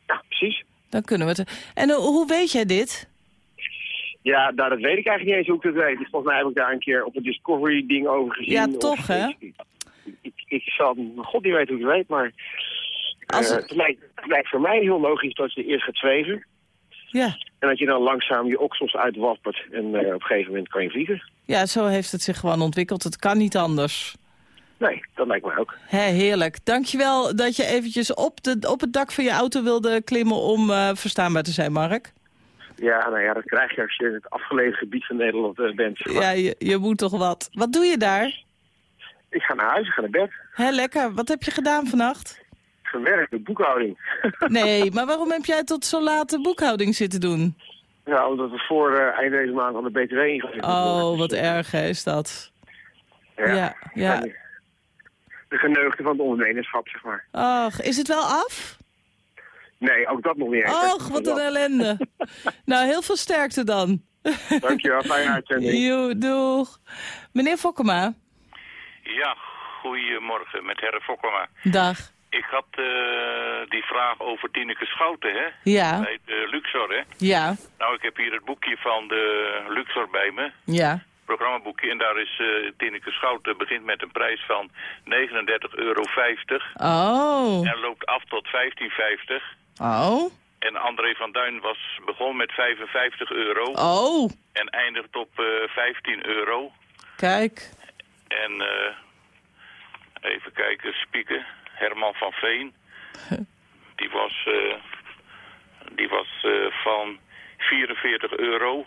Ja, precies. Dan kunnen we het. En eh, hoe weet jij dit? Ja, nou, dat weet ik eigenlijk niet eens hoe ik dat weet. Dus volgens mij heb ik daar een keer op een Discovery-ding over gezien. Ja, toch, hè? Ik, ik, ik, zal god niet weten hoe ik het weet, maar... Als eh, het- het, lijkt, het lijkt voor mij heel logisch dat je eerst gaat zweven. Ja. En dat je dan langzaam je oksels uitwappert. En eh, op een gegeven moment kan je vliegen. Ja, zo heeft het zich gewoon ontwikkeld. Het kan niet anders. Nee, dat lijkt mij ook. Heerlijk. Dankjewel dat je eventjes op, de, op het dak van je auto wilde klimmen om eh, verstaanbaar te zijn, Mark. Ja, nou ja, dat krijg je als je in het afgelegen gebied van Nederland eh, bent. Ja, je, je moet toch wat. Wat doe je daar? Ik ga naar huis, ik ga naar bed. Hé, lekker. Wat heb je gedaan vannacht? Gewerkt, de boekhouding. *laughs* Nee, maar waarom heb jij tot zo laat de boekhouding zitten doen? ja, omdat we voor eh, eind deze maand aan de BTW ingegeven Oh, wat erg hè, is dat. Ja, Ja, ja. De geneugde van het ondernemerschap, zeg maar. Och, is het wel af? Nee, ook dat nog niet. Och, wat een ellende. *laughs* nou, heel veel sterkte dan. Dankjewel, fijne uitzending. *laughs* Jo, doeg. Meneer Fokkema. Ja, goedemorgen met Herre Fokkema. Dag. Ik had eh, die vraag over Tineke Schouten, hè? Ja. Bij de Luxor, hè? Ja, Nou, ik heb hier het boekje van de Luxor bij me. ja. Programmaboekje. En daar is eh Tineke Schouten begint met een prijs van 39,50 euro. Oh. En loopt af tot 15,50. Oh. En André van Duin was begon met 55 euro. Oh. En eindigt op eh 15 euro. Kijk. En eh, even kijken, spieken. Herman van Veen. *laughs* Die was, eh, die was eh, van 44 euro.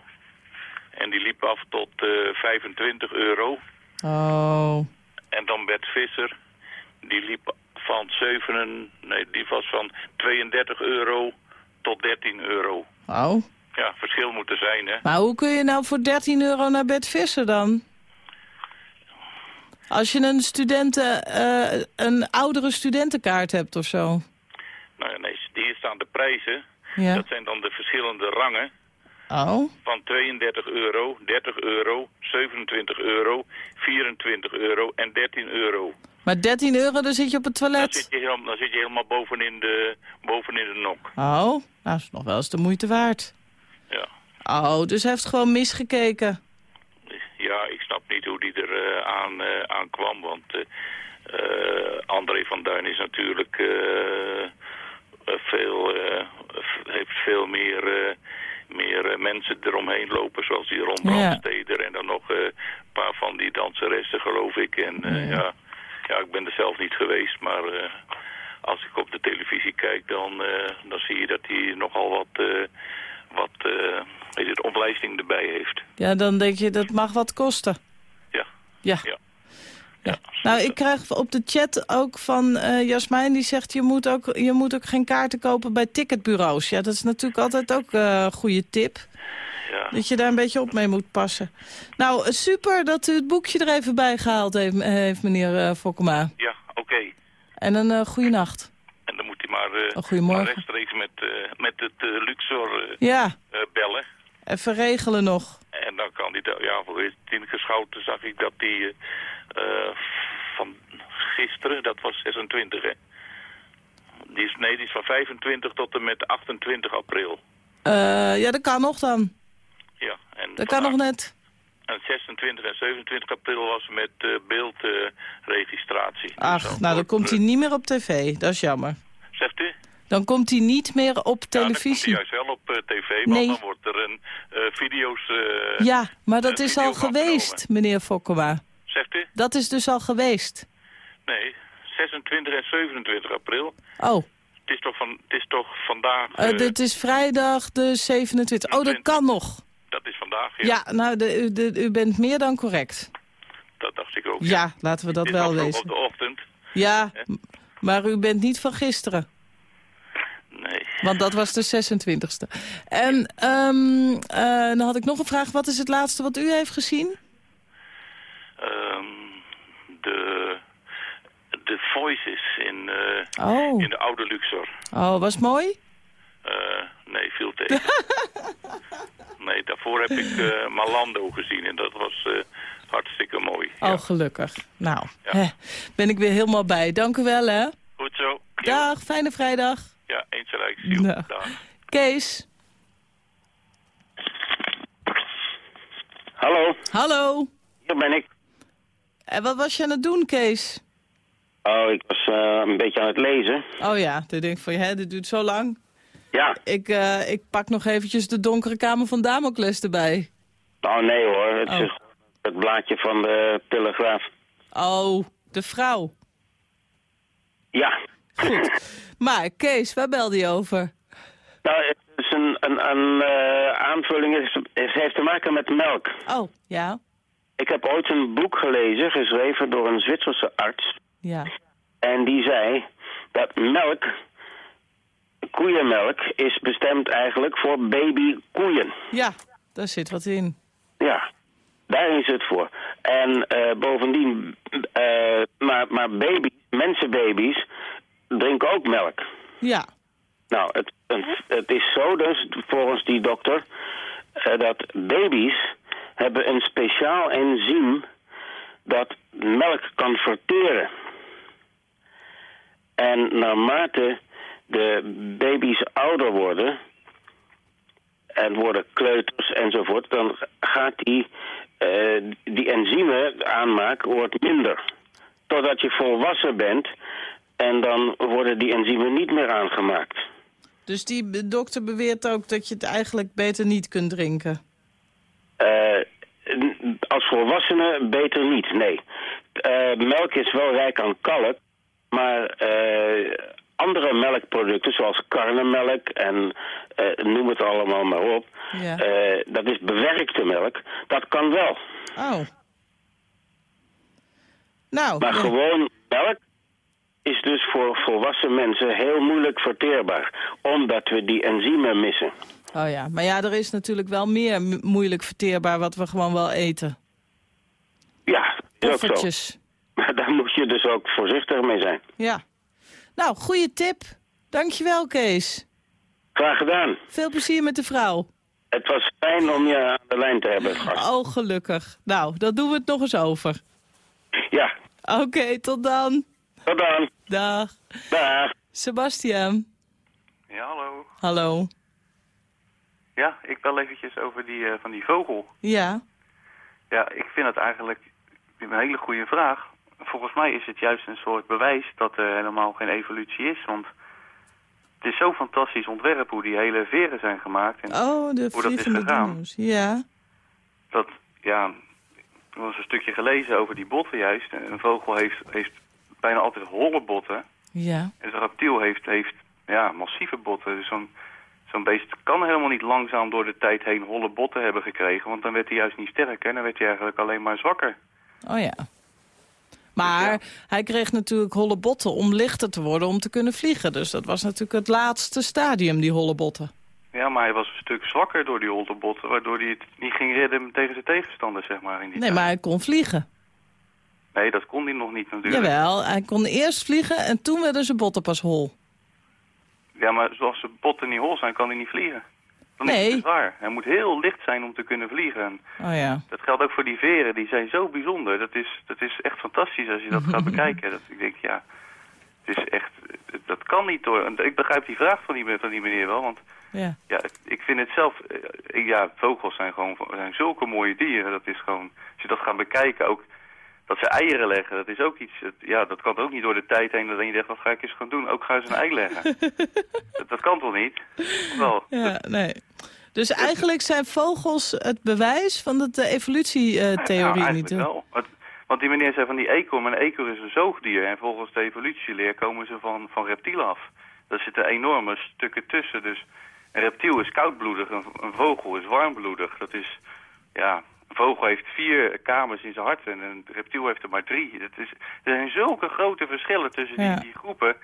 En die liep af tot eh 25 euro. Oh. En dan Bert Visser. Die liep van 7, nee, die was van 32 euro tot 13 euro. Oh. Ja, verschil moet er zijn, hè. Maar hoe kun je nou voor 13 euro naar bed vissen dan? Als je een studenten, eh, een oudere studentenkaart hebt of zo. Nou ja, nee, hier staan de prijzen. Ja. Dat zijn dan de verschillende rangen. Oh. van 32 euro, 30 euro, 27 euro, 24 euro en 13 euro. Maar 13 euro, dan zit je op het Dan toilet. zit je, helemaal, dan zit je helemaal bovenin de, bovenin de nok. Oh, nou is nog wel eens de moeite waard. Ja. Oh, dus hij heeft gewoon misgekeken. ja, ik snap niet hoe die er eh, aan, eh, aan kwam, want eh, André van Duin is natuurlijk veel, heeft veel meer, meer eh, mensen eromheen lopen, zoals die Ron Ja. Brandsteder en dan nog eh, een paar van die danseressen, geloof ik. En eh, ja. Ja. ik ben er zelf niet geweest, maar als ik op de televisie kijk, dan, dan zie je dat hij nogal wat, eh, wat eh, weet je, het, omlijsting erbij heeft. Ja, dan denk je, dat mag wat kosten. Ja. Ja. Ja. Ja. Nou, ik krijg op de chat ook van eh Jasmijn, die zegt... Je moet, ook, je moet ook geen kaarten kopen bij ticketbureaus. Ja, dat is natuurlijk altijd ook eh, een goede tip. Ja. Dat je daar een beetje op mee moet passen. Nou, super dat u het boekje er even bij gehaald heeft, eh, heeft meneer eh Fokkema. Ja, oké. En een uh, goede nacht. En dan moet hij maar, maar rechtstreeks met, eh, met het eh, Luxor eh, Ja, bellen. Even regelen nog. En dan kan dat- ja, voor Tineke Schouten zag ik dat die eh, van gisteren, dat was 26 hè. Die is, nee, die is van 25 tot en met 28 april. Eh, ja, dat kan nog dan. Ja, en Dat kan nog net. En 26 en 27 april was met eh, beeldregistratie. Ach, nou dan komt hij niet meer op tv. Dat is jammer. Zegt u? Dan komt hij niet meer op Ja, dan televisie. komt hij juist wel op eh, tv, want Nee. dan wordt er een eh, video's... eh, Ja, maar dat is al geweest, meneer Fokkema. Zegt u? Dat is dus al geweest. Nee, 26 en 27 april. Oh, Het is toch, van, het is toch vandaag... dit is vrijdag de 27. Oh, dat kan nog. Dat is vandaag, ja. Ja, nou, de, u- de, u bent meer dan correct. Dat dacht ik ook. Ja, laten we dat Het wel wezen. op de ochtend. Ja, maar u bent niet van gisteren. Want dat was de 26e. En ehm, eh, dan had ik nog een vraag. Wat is het laatste wat u heeft gezien? Ehm, de, de Voices in, eh, Oh. in de oude Luxor. Oh, was mooi? Eh, nee, viel tegen. *laughs* nee, daarvoor heb ik Malando gezien en dat was hartstikke mooi. Oh, gelukkig. Nou, hè, ben ik weer helemaal bij. Dank u wel, hè. Goed zo. Dag, fijne vrijdag. Ja, eens en rijk. Ziel. Dag. Dag. Kees. Hallo, Hallo. hier ben ik. En wat was je aan het doen, Kees? Oh, ik was eh, een beetje aan het lezen. Oh ja, toen denk ik van, hè, dit duurt zo lang. Ja, Ik, eh, ik pak nog eventjes de donkere kamer van Damocles erbij. nou nee hoor, het Oh. is het blaadje van de Telegraaf. Oh, de vrouw. Ja. Goed. Maar Kees, waar belde je over? Nou, het is een, een, een eh, aanvulling, het, is- heeft te maken met melk. Oh, ja. Ik heb ooit een boek gelezen, geschreven door een Zwitserse arts. Ja. En die zei dat melk, koeienmelk, is bestemd eigenlijk voor babykoeien. Ja, daar zit wat in. Ja, daar is het voor. En eh, bovendien, eh, maar, maar baby's, mensenbaby's, drinken ook melk. Ja. Nou, het, het, het is zo dus, volgens die dokter, eh, dat baby's hebben een speciaal enzym dat melk kan verteren. En naarmate de baby's ouder worden en worden kleuters enzovoort, dan gaat die, eh, die enzymen aanmaak wordt minder. Totdat je volwassen bent en dan worden die enzymen niet meer aangemaakt. Dus die dokter beweert ook dat je het eigenlijk beter niet kunt drinken. Eh, als volwassene beter niet, nee. Eh, melk is wel rijk aan kalk, maar eh, andere melkproducten zoals karnemelk en noem het allemaal maar op, Ja. dat is bewerkte melk, dat kan wel. Oh. Nou, Maar ja. gewoon melk is dus voor volwassen mensen heel moeilijk verteerbaar, omdat we die enzymen missen. Oh ja, maar ja, er is natuurlijk wel meer mo- moeilijk verteerbaar wat we gewoon wel eten. Ja, ook zo. *laughs* Maar daar moet je dus ook voorzichtig mee zijn. Ja. Nou, goede tip. Dankjewel, Kees. Graag gedaan. Veel plezier met de vrouw. Het was fijn om je aan de lijn te hebben. gast. Oh, gelukkig. Nou, dan doen we het nog eens over. Ja, Oké, tot dan. Tot dan. Dag. Dag. Sebastian. Ja, hallo. Hallo. Ja, ik bel eventjes over die, eh, van die vogel. Ja. Ja, ik vind het eigenlijk een hele goede vraag. Volgens mij is het juist een soort bewijs dat er helemaal geen evolutie is. Want het is zo fantastisch ontwerp hoe die hele veren zijn gemaakt. En Oh, de hoe dat is vliegende gegaan. dino's. Ja. Dat, ja, er was een stukje gelezen over die botten juist. Een vogel heeft, heeft bijna altijd holle botten. Ja. En zo'n reptiel heeft, heeft ja, massieve botten. Dus zo'n zo'n beest kan helemaal niet langzaam door de tijd heen holle botten hebben gekregen. Want dan werd hij juist niet sterker. Dan werd hij eigenlijk alleen maar zwakker. Oh ja. Maar hij kreeg natuurlijk holle botten om lichter te worden om te kunnen vliegen. Dus dat was natuurlijk het laatste stadium, die holle botten. Ja, maar hij was een stuk zwakker door die holle botten. Waardoor hij het niet ging redden tegen zijn tegenstanders, zeg maar. In die Nee, maar hij kon vliegen. Nee, dat kon hij nog niet natuurlijk. Jawel, hij kon eerst vliegen en toen werden zijn botten pas hol. Ja, maar zoals zijn botten niet hol zijn, kan hij niet vliegen. Dan is Nee. het te zwaar. Hij moet heel licht zijn om te kunnen vliegen. En Oh ja. dat geldt ook voor die veren. Die zijn zo bijzonder. Dat is, dat is echt fantastisch als je dat gaat *laughs* bekijken. Dat, ik denk, ja, het is echt... Dat kan niet hoor. Ik begrijp die vraag van die, van die meneer wel, want Ja. Ja, ik vind het zelf... eh, ja, vogels zijn gewoon zijn zulke mooie dieren. Dat is gewoon... Als je dat gaat bekijken, ook dat ze eieren leggen, dat is ook iets... het- ja, dat kan ook niet door de tijd heen dat je denkt, wat ga ik eens gaan doen? Ook gaan ze een ei leggen. *laughs* dat, dat kan toch niet? Of Wel, Ja, nee. Dus eigenlijk zijn vogels het bewijs van de nou, evolutietheorie niet, eigenlijk hoor. wel. Want, want die meneer zei van die eekhoorn, maar een eekhoorn is een zoogdier. En volgens de evolutieleer komen ze van, van reptielen af. Daar zitten enorme stukken tussen. Dus een reptiel is koudbloedig, een, een vogel is warmbloedig. Dat is, ja, een vogel heeft vier kamers in zijn hart en een reptiel heeft er maar drie. Dat is, er zijn zulke grote verschillen tussen die, Ja. die groepen.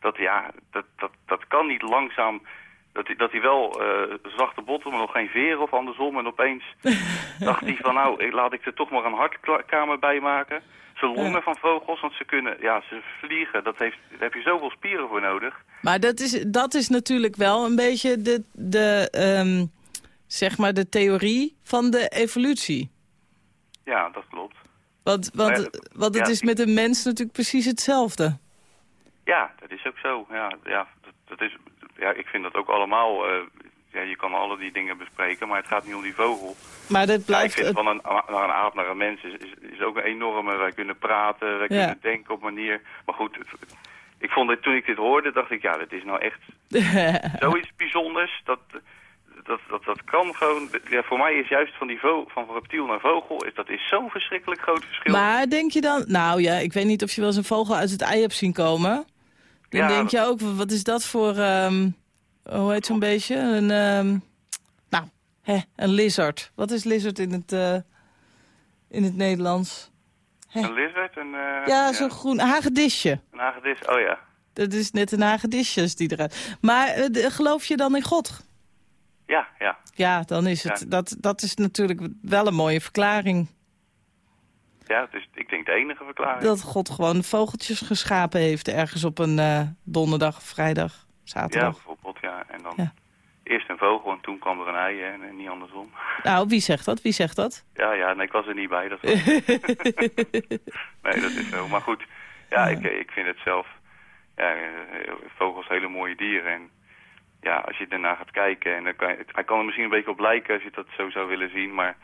Dat ja, dat, dat, dat kan niet langzaam... Dat hij, dat hij wel eh, zachte botten, maar nog geen veren of andersom. En opeens *laughs* dacht hij van nou, laat ik er toch maar een hartkamer bij maken. Ze longen van vogels, want ze kunnen, ja, ze vliegen. Dat heeft, daar heb je zoveel spieren voor nodig. Maar dat is, dat is natuurlijk wel een beetje de, de, ehm, zeg maar de theorie van de evolutie. Ja, dat klopt. Want, want, ja, want het ja, is met een mens natuurlijk precies hetzelfde. Ja, dat is ook zo. Ja, ja, dat, dat is, ja ik vind dat ook allemaal... eh, ja, je kan alle die dingen bespreken, maar het gaat niet om die vogel. Maar dat Ja, ik blijft... vind van een, naar een aap naar een mens is, is, is ook een enorme... Wij kunnen praten, wij kunnen denken op manier... Maar goed, het- ik vond het, toen ik dit hoorde, dacht ik... Ja, dat is nou echt *laughs* zoiets bijzonders. Dat, dat, dat, dat kan gewoon... Ja, voor mij is juist van, die van reptiel naar vogel... Is, dat is zo'n verschrikkelijk groot verschil. Maar denk je dan... Nou ja, ik weet niet of je wel eens een vogel uit het ei hebt zien komen. Dan Ja, denk je ook, wat is dat voor... ehm, hoe heet zo'n beestje? Een, ehm, nou, hè, een lizard. Wat is lizard in het, eh, in het Nederlands? Een lizard, een... eh, ja, zo'n groen hagedisje. Een hagedis, oh ja. Dat is net een hagedisjes die eruit... Maar eh, geloof je dan in God? Ja, ja. Ja, dan is het... Ja. Dat, dat is natuurlijk wel een mooie verklaring. Ja, het is, ik denk de enige verklaring. Dat God gewoon vogeltjes geschapen heeft ergens op een eh, donderdag, vrijdag, Ja, zaterdag. bijvoorbeeld, ja. En dan Ja. eerst een vogel en toen kwam er een ei en, en niet andersom. Nou, wie zegt dat? Wie zegt dat? *laughs* Ja, ja, nee, ik was er niet bij. Dat *laughs* was... *laughs* nee, dat is zo. Maar goed, ja, Ik, ik vind het zelf... Ja, eh, vogels hele mooie dieren. En ja, als je ernaar gaat kijken... En dan kan hij kan er misschien een beetje op lijken als je dat zo zou willen zien. Maar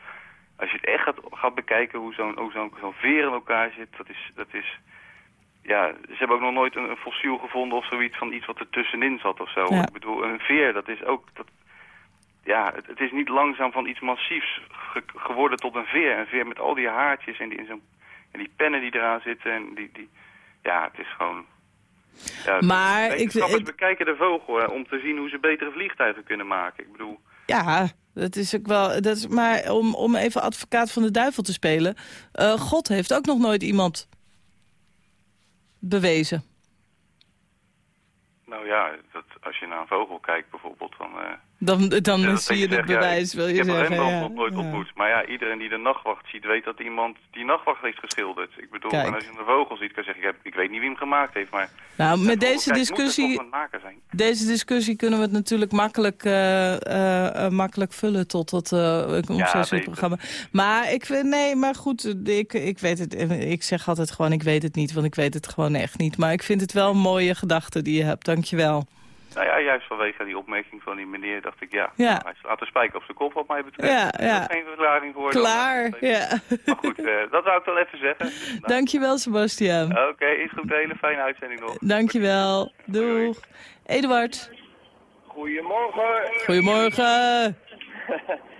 als je het echt gaat, gaat bekijken hoe zo'n zo'n zo'n veer in elkaar zit... Dat is... Dat is ja, ze hebben ook nog nooit een, een fossiel gevonden of zoiets van iets wat er tussenin zat of zo. Ja. Ik bedoel, een veer, dat is ook... Dat, ja, het, het is niet langzaam van iets massiefs ge- geworden tot een veer. Een veer met al die haartjes en die, zo'n- en die pennen die eraan zitten. En die, die, ja, het is gewoon... Ja, Maar ik- ik- bekijken de vogel hè, om te zien hoe ze betere vliegtuigen kunnen maken. Ik bedoel, Ja, dat is ook wel... Dat is, maar om, om even advocaat van de duivel te spelen... eh, God heeft ook nog nooit iemand bewezen. nou ja, dat, als je naar een vogel kijkt bijvoorbeeld, dan... eh, Dan, dan Ja, dat zie je het ja, bewijs, wil je ik heb zeggen. Rembrandt nog nooit ontmoet. Maar ja, iedereen die de nachtwacht ziet, weet dat iemand die nachtwacht heeft geschilderd. Ik bedoel, Kijk. en als je een vogel ziet, kan je zeggen, ik, heb, ik weet niet wie hem gemaakt heeft, maar... Nou, met deze discussie... zijn. Deze discussie kunnen we het natuurlijk makkelijk, eh, makkelijk vullen tot het uh, programma. Maar ik vind, nee, maar goed, ik, ik weet het. Ik zeg altijd gewoon, ik weet het niet, want ik weet het gewoon echt niet. Maar ik vind het wel een mooie gedachte die je hebt, dankjewel. Nou ja, juist vanwege die opmerking van die meneer dacht ik, ja, Ja. hij slaat de spijker op zijn kop wat mij betreft. Ja, Er ja. ook geen verklaring voor. dan- Klaar, ja. Maar goed, eh, dat zou ik dan even zeggen. Nou, *laughs* Dankjewel, Sebastian. Oké, is goed. Een hele fijne uitzending nog. Dankjewel. Doeg. Eduard. Goedemorgen. Goedemorgen. *laughs*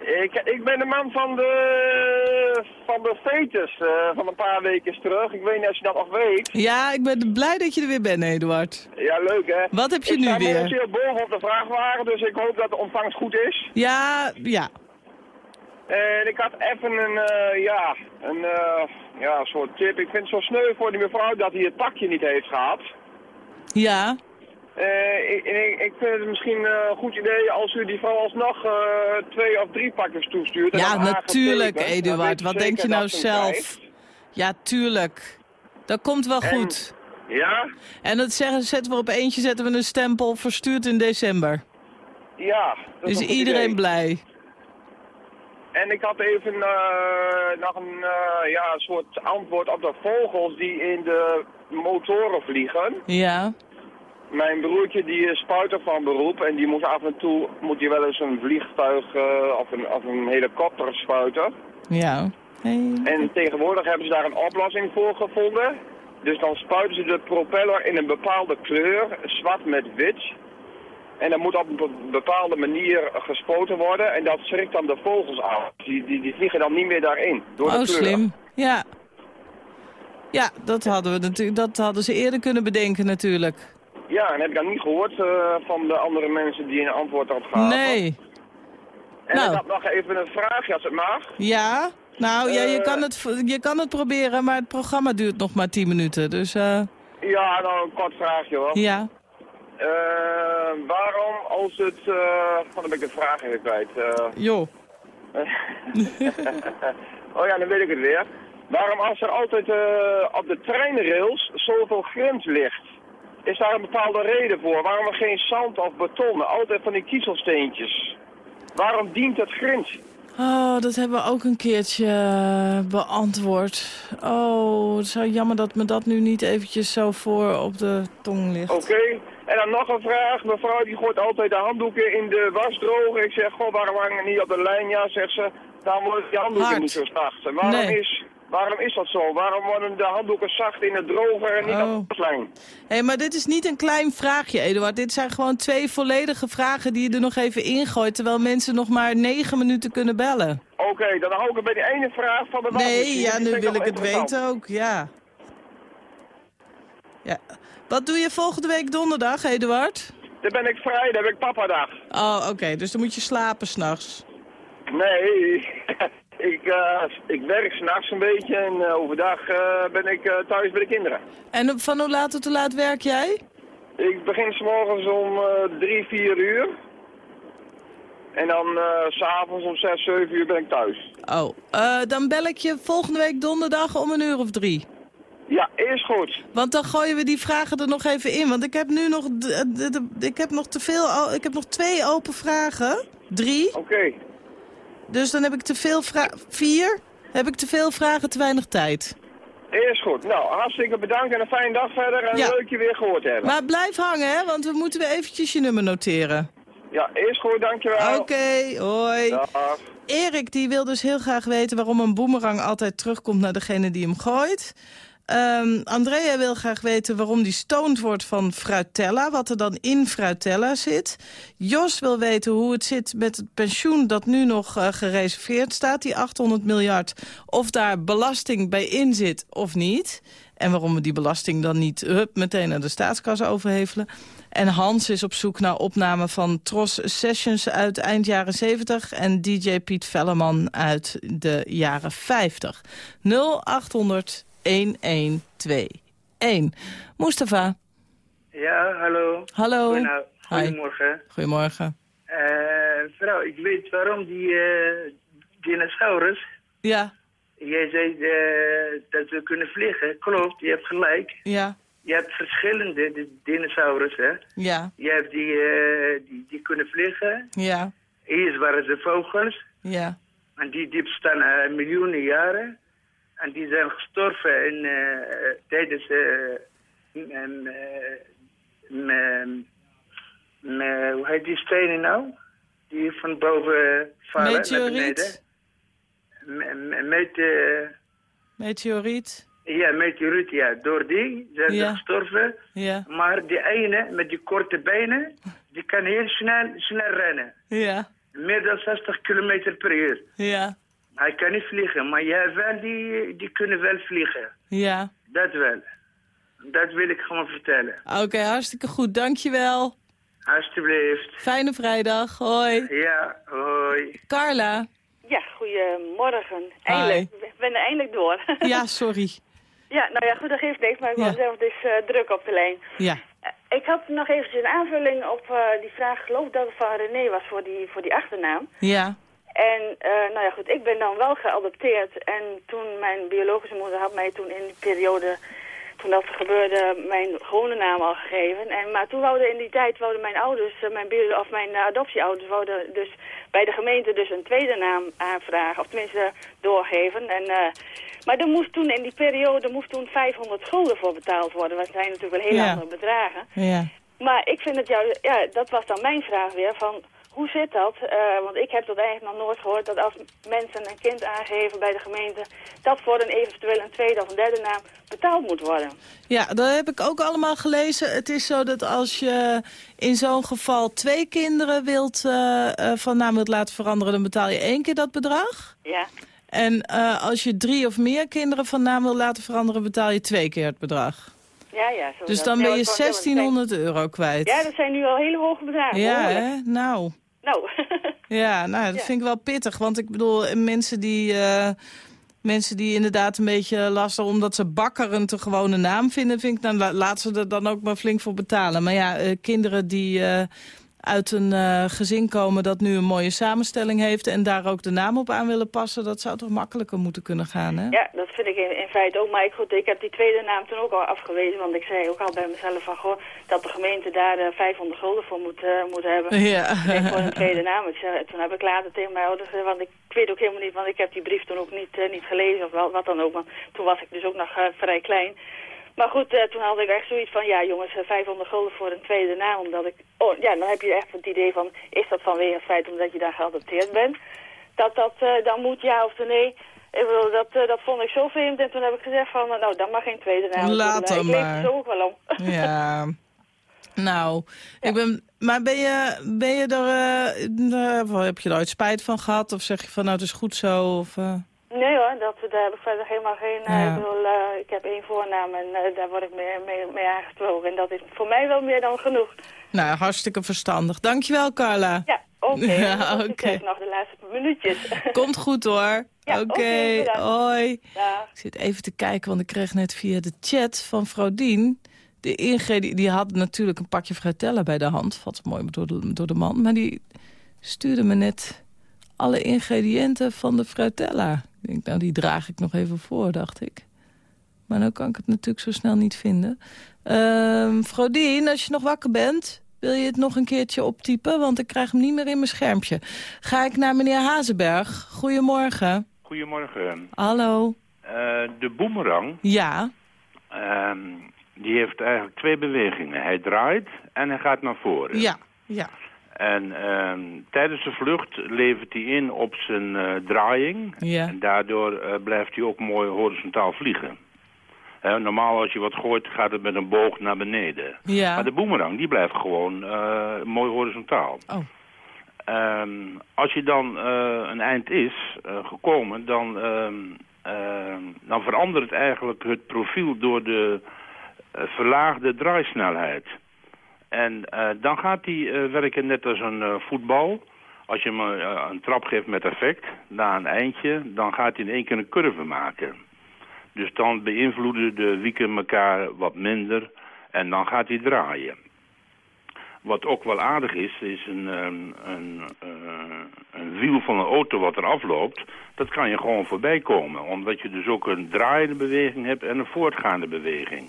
Ik, ik ben de man van de, van de fetus eh, van een paar weken terug. Ik weet niet of je dat nog weet. Ja, ik ben blij dat je er weer bent, Eduard. Ja, leuk hè. Wat heb je ik nu sta weer? momenteel boven op de vrachtwagen, dus ik hoop dat de ontvangst goed is. Ja, ja. En ik had even een, eh, ja, een eh, ja, soort tip. Ik vind het zo sneu voor die mevrouw dat hij het pakje niet heeft gehad. Ja. Eh, ik, ik, ik vind het misschien een goed idee als u die vrouw alsnog eh, twee of drie pakjes toestuurt. Ja, natuurlijk, Eduard. Wat denk je nou krijgt. zelf? Ja, tuurlijk. Dat komt wel En- goed. Ja? En dat zeggen, zetten we op eentje zetten we een stempel verstuurd in december. Ja. Dat Is goed iedereen idee. blij? En ik had even eh, nog een ja, soort antwoord op de vogels die in de motoren vliegen. Ja. Mijn broertje die is spuiter van beroep en die moet af en toe moet wel eens een vliegtuig eh, of, een, of een helikopter spuiten. Ja. Hey. En tegenwoordig hebben ze daar een oplossing voor gevonden. Dus dan spuiten ze de propeller in een bepaalde kleur, zwart met wit. En dat moet op een be- bepaalde manier gespoten worden en dat schrikt dan de vogels af. Die, die, die vliegen dan niet meer daarin, door de Oh, kleur. slim. Ja. Ja, dat hadden, we natuurlijk, dat hadden ze eerder kunnen bedenken natuurlijk. Ja, en heb ik dan niet gehoord eh, van de andere mensen die een antwoord op gaven. Nee. En Nou. ik had nog even een vraagje als het mag. Ja? Nou, ja, je, Eh. kan het, je kan het proberen, maar het programma duurt nog maar 10 minuten. Dus eh, Ja, nou een kort vraagje hoor. ja. Waarom als het... van dan ben ik de vraag even kwijt. Joh. *laughs* oh ja, dan weet ik het weer. Waarom als er altijd op de treinrails zoveel grind ligt? Is daar een bepaalde reden voor? Waarom geen zand of beton? Altijd van die kiezelsteentjes. Waarom dient het grind? Oh, dat hebben we ook een keertje eh, beantwoord. Oh, het is zo jammer dat me dat nu niet eventjes zo voor op de tong ligt. Oké. En dan nog een vraag. Mevrouw die gooit altijd de handdoeken in de wasdroger. Ik zeg, goh, waarom hangen niet op de lijn? Ja, zegt ze, dan worden die handdoeken Hard. niet zo zacht. Waarom, Nee. is, waarom is dat zo? Waarom worden de handdoeken zacht in de droger en niet Oh. op de waslijn? Hé, maar dit is niet een klein vraagje, Eduard. Dit zijn gewoon twee volledige vragen die je er nog even ingooit... terwijl mensen nog maar negen minuten kunnen bellen. Oké, dan hou ik het bij die ene vraag van de Nee, wasmachine. ja, nu wil ik het weten ook, ja. ja. Wat doe je volgende week donderdag, Eduard? Dan ben ik vrij, dan heb ik papadag. Oh, oké, dus dan moet je slapen s'nachts. Nee, *laughs* ik, eh, ik werk s'nachts een beetje en eh, overdag eh, ben ik thuis bij de kinderen. En van hoe laat tot hoe laat werk jij? Ik begin s'morgens om drie, vier uur. En dan s s'avonds om zes, zeven uur ben ik thuis. Oh, dan bel ik je volgende week donderdag om een uur of drie. Ja, is goed. Want dan gooien we die vragen er nog even in. Want ik heb nu nog, ik heb nog te veel, ik heb nog twee open vragen. Drie. Oké. Dus dan heb ik te veel vragen. Vier. Heb ik te veel vragen, te weinig tijd. Is goed. Nou, hartstikke bedankt en een fijne dag verder. En Ja. leuk je weer gehoord te hebben. Maar blijf hangen, hè, want we moeten weer eventjes je nummer noteren. Ja, is goed. Dankjewel. Oké, hoi. Dag. Erik die wil dus heel graag weten waarom een boemerang altijd terugkomt naar degene die hem gooit. Ehm, Andrea wil graag weten waarom die stoned wordt van fruitella, wat er dan in fruitella zit. Jos wil weten hoe het zit met het pensioen dat nu nog eh, gereserveerd staat, die 800 miljard. Of daar belasting bij in zit of niet. En waarom we die belasting dan niet hup, meteen naar de staatskas overhevelen. En Hans is op zoek naar opnamen van Tros Sessions uit eind jaren 70... en DJ Piet Velleman uit de jaren 50. 0800 1121. Mustafa, Ja, hallo. Hallo. Goedemorgen. goedemorgen. Eh, vrouw, ik weet waarom die eh, dinosaurus... Ja, Jij zei eh, dat ze kunnen vliegen. Klopt, je hebt gelijk. ja, Je hebt verschillende di- dinosaurus, hè. ja, Je hebt die, die, die kunnen vliegen. ja, Eerst waren ze vogels. ja, En die, die bestaan miljoenen jaren. En die zijn gestorven in, eh, tijdens... eh, m- hoe heet die stenen nou? Die van boven vallen naar beneden. Meteoriet, Met, eh, meteoriet, ja, meteoriet, ja. Door die zijn Ja. ze gestorven. ja, Maar die ene met die korte benen, die kan heel snel, snel rennen. ja, Meer dan 60 kilometer per uur. ja, Hij kan niet vliegen, maar jij wel, die, die kunnen wel vliegen. ja. Dat wel. Dat wil ik gewoon vertellen. Oké, hartstikke goed, dankjewel. Alsjeblieft. Fijne vrijdag, hoi. Ja, hoi. Carla. Ja, goedemorgen. Eindelijk. Ik ben er eindelijk door. Ja, sorry. *laughs* ja, nou ja, goed, dat geeft niks, maar ik Ja. was zelf dus eh, druk op de lijn. Ja, Eh, ik had nog eventjes een aanvulling op eh, die vraag, geloof ik dat het van René was voor die, voor die achternaam. ja, En eh, nou ja, goed, ik ben dan wel geadopteerd. En toen mijn biologische moeder had mij toen in die periode, toen dat gebeurde, mijn gewone naam al gegeven. En, maar toen wouden in die tijd, wouden mijn ouders, eh, mijn, bio- of mijn eh, adoptieouders, wouden dus bij de gemeente dus een tweede naam aanvragen. Of tenminste doorgeven. En, maar er moest toen in die periode moest toen 500 gulden voor betaald worden. Dat zijn natuurlijk wel hele Ja. andere bedragen. ja. Maar ik vind het jou, ja, dat was dan mijn vraag weer, van hoe zit dat? Eh, want ik heb dat eigenlijk nog nooit gehoord, dat als mensen een kind aangeven bij de gemeente, dat voor een eventueel een tweede of een derde naam betaald moet worden. Ja, dat heb ik ook allemaal gelezen. Het is zo dat als je in zo'n geval twee kinderen wilt, eh, eh, van naam wilt laten veranderen... dan betaal je één keer dat bedrag. Ja. En als je drie of meer kinderen van naam wil laten veranderen... betaal je twee keer het bedrag. Ja, ja. Zo Dus dan ben je dat wordt heel 1600 euro kwijt. Ja, dat zijn nu al hele hoge bedragen. Ja, hè? Nou... Nou, *laughs* Ja, nou, dat vind ik wel pittig. Want ik bedoel, mensen die, eh, mensen die inderdaad een beetje lastig... omdat ze bakker een te gewone naam vinden... vind ik, dan la- laat ze er dan ook maar flink voor betalen. Maar ja, eh, kinderen die eh, uit een eh, gezin komen... dat nu een mooie samenstelling heeft... en daar ook de naam op aan willen passen... dat zou toch makkelijker moeten kunnen gaan, hè? ja, dat vind ik in, in feite ook. Maar ik, goed, ik heb die tweede naam toen ook al afgewezen. Want ik zei ook al bij mezelf van, goh, dat de gemeente daar eh, 500 gulden voor moet, eh, moet hebben. Ja. Ik voor een tweede naam. Ik zei, toen heb ik later tegen mijn ouders gezegd, want ik weet ook helemaal niet, want ik heb die brief toen ook niet, niet gelezen of wel, wat dan ook. Want toen was ik dus ook nog vrij klein. Maar goed, eh, toen had ik echt zoiets van, ja jongens, eh, 500 gulden voor een tweede naam. Omdat ik, oh ja, dan heb je echt het idee van, is dat vanwege het feit omdat je daar geadopteerd bent? Dat dat eh, dan moet, ja of nee. Ik bedoel, dat, eh, dat vond ik zo vreemd. En toen heb ik gezegd van, eh, nou, dan mag geen tweede naam. Laat Ik dan maar. er zo ook wel om. Ja. *laughs* Nou, ik ben, maar ben je, ben je er, eh, eh, heb je er ooit spijt van gehad? Of zeg je van, nou, het is goed zo? Of, eh? Nee hoor, dat, daar heb ik verder helemaal geen... eh, Ja. Ik bedoel, eh, ik heb één voornaam en eh, daar word ik mee, mee, mee aangesproken. En dat is voor mij wel meer dan genoeg. Nou, hartstikke verstandig. Dankjewel, Carla. Ja, oké. *laughs* Ja, Dan oké. nog de laatste minuutjes. *laughs* Komt goed hoor. Ja, oké, hoi. Dag. Ik zit even te kijken, want ik kreeg net via de chat van Frodien... De ingrediënten, die had natuurlijk een pakje fratella bij de hand. Valt mooi door de, door de man. Maar die stuurde me net alle ingrediënten van de fratella. Ik denk, nou, die draag ik nog even voor, dacht ik. Maar nu kan ik het natuurlijk zo snel niet vinden. Ehm Frodien, als je nog wakker bent... wil je het nog een keertje optypen? Want ik krijg hem niet meer in mijn schermpje. Ga ik naar meneer Hazenberg. Goedemorgen. Goedemorgen. Hallo. Eh, de boemerang, Ja. ehm, die heeft eigenlijk twee bewegingen. Hij draait en hij gaat naar voren. Ja. Ja. En ehm, tijdens de vlucht levert hij in op zijn eh, draaiing. Ja. En daardoor eh, blijft hij ook mooi horizontaal vliegen. Normaal als je wat gooit gaat het met een boog naar beneden. Ja. Maar de boemerang die blijft gewoon eh, mooi horizontaal. Oh. Ehm, als je dan een eind is gekomen, dan, ehm, dan verandert eigenlijk het profiel door de verlaagde draaisnelheid. En eh, dan gaat die eh, werken net als een eh, voetbal. Als je hem een trap geeft met effect, na een eindje, dan gaat hij in één keer een curve maken. Dus dan beïnvloeden de wieken elkaar wat minder en dan gaat hij draaien. Wat ook wel aardig is, is een, een, een wiel van een auto wat er afloopt. Dat kan je gewoon voorbij komen. Omdat je dus ook een draaiende beweging hebt en een voortgaande beweging.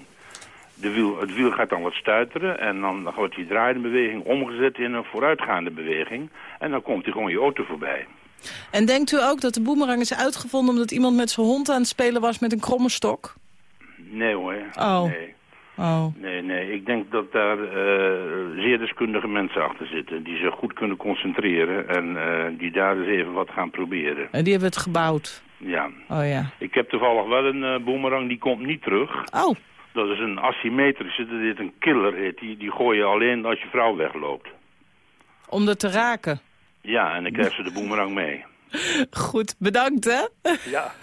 De wiel, het wiel gaat dan wat stuiteren en dan wordt die draaiende beweging omgezet in een vooruitgaande beweging. En dan komt hij gewoon je auto voorbij. En denkt u ook dat de boemerang is uitgevonden... omdat iemand met zijn hond aan het spelen was met een kromme stok? Nee hoor. Oh. Nee. Oh. Nee, nee. Ik denk dat daar eh, zeer deskundige mensen achter zitten. Die zich goed kunnen concentreren en eh, die daar eens even wat gaan proberen. En die hebben het gebouwd. Ja. Oh ja. Ik heb toevallig wel een eh boemerang, die komt niet terug. Oh. Dat is een asymmetrische, dat is een killer. Die, die gooi je alleen als je vrouw wegloopt. Om er te raken. Ja, en dan krijgt ze de boemerang mee. *laughs* Goed, bedankt hè. Ja.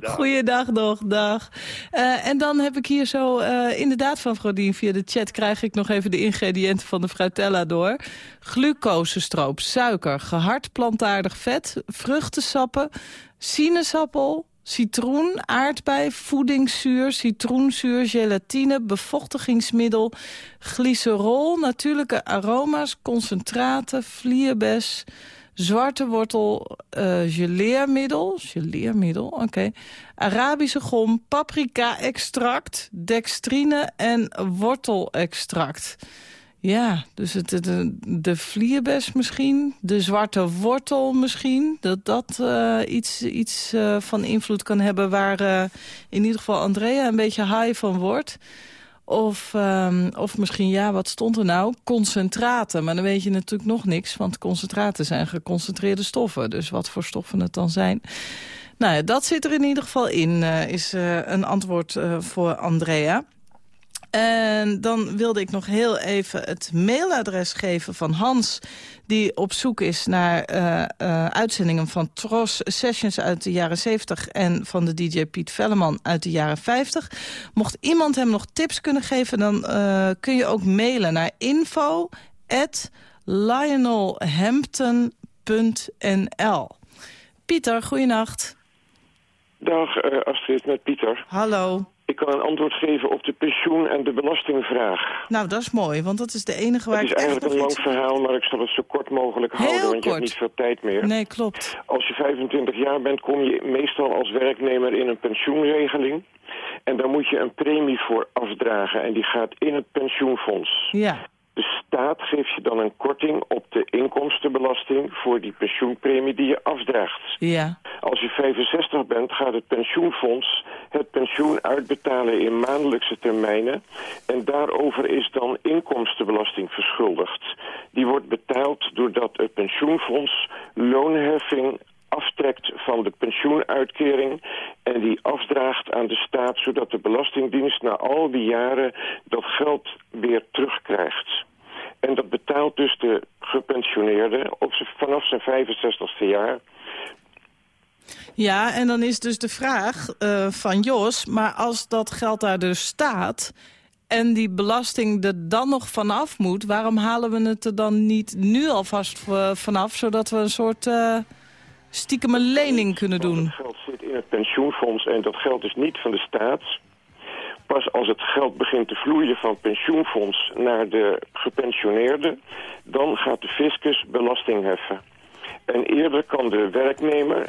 *laughs* Goeiedag nog, dag. Eh, en dan heb ik hier zo, eh, inderdaad van Frodien, via de chat krijg ik nog even de ingrediënten van de fruitella door. Glucosestroop, suiker, gehard plantaardig vet, vruchtensappen, sinaasappel, citroen, aardbei, voedingszuur, citroenzuur, gelatine, bevochtigingsmiddel, glycerol, natuurlijke aroma's, concentraten, vlierbes, zwarte wortel, eh geleermiddel, geleermiddel, oké, Arabische gom, paprika-extract, dextrine en wortelextract. Ja, dus het, de, de vlierbes misschien, de zwarte wortel misschien... dat dat eh, iets, iets eh, van invloed kan hebben waar eh, in ieder geval Andrea een beetje high van wordt. Of, ehm, of misschien, ja, wat stond er nou? Concentraten. Maar dan weet je natuurlijk nog niks, want concentraten zijn geconcentreerde stoffen. Dus wat voor stoffen het dan zijn. Nou ja, dat zit er in ieder geval in, is een antwoord voor Andrea. En dan wilde ik nog heel even het mailadres geven van Hans... die op zoek is naar eh, eh, uitzendingen van Tros Sessions uit de jaren 70... en van de DJ Piet Velleman uit de jaren 50. Mocht iemand hem nog tips kunnen geven... dan eh, kun je ook mailen naar info lionelhampton.nl. Pieter, goeienacht. Dag Astrid, met Pieter. Hallo. Ik kan een antwoord geven op de pensioen- en de belastingvraag. Nou, dat is mooi, want dat is de enige waar Het is ik echt eigenlijk een lang iets... verhaal, maar ik zal het zo kort mogelijk Heel houden, want je hebt niet veel tijd meer. Nee, klopt. Als je 25 jaar bent, kom je meestal als werknemer in een pensioenregeling. En daar moet je een premie voor afdragen en die gaat in het pensioenfonds. Ja. De staat geeft je dan een korting op de inkomstenbelasting voor die pensioenpremie die je afdraagt. Ja. Als je 65 bent, gaat het pensioenfonds het pensioen uitbetalen in maandelijkse termijnen. En daarover is dan inkomstenbelasting verschuldigd. Die wordt betaald doordat het pensioenfonds loonheffing aftrekt van de pensioenuitkering en die afdraagt aan de staat, zodat de Belastingdienst na al die jaren dat geld weer terugkrijgt. En dat betaalt dus de gepensioneerde op vanaf zijn 65ste jaar. Ja, en dan is dus de vraag eh, van Jos... maar als dat geld daar dus staat... en die belasting er dan nog vanaf moet... waarom halen we het er dan niet nu alvast eh, vanaf... zodat we een soort uh, stiekem een lening kunnen doen? Het geld zit in het pensioenfonds en dat geld is niet van de staat. Pas als het geld begint te vloeien van het pensioenfonds naar de gepensioneerde... dan gaat de fiscus belasting heffen. En eerder kan de werknemer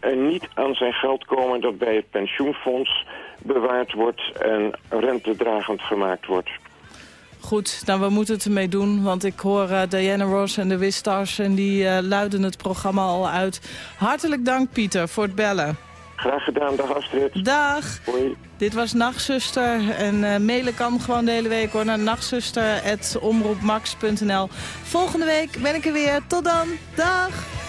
er niet aan zijn geld komen dat bij het pensioenfonds bewaard wordt en rentedragend gemaakt wordt. Goed, nou we moeten het ermee doen, want ik hoor uh, Diana Ross en de Wistars... en die uh, luiden het programma al uit. Hartelijk dank Pieter voor het bellen. Graag gedaan, dag Astrid. Dag. Hoi. Dit was Nachtzuster en uh, mailen kan gewoon de hele week hoor naar nachtzuster.omroepmax.nl. Volgende week ben ik er weer. Tot dan. Dag.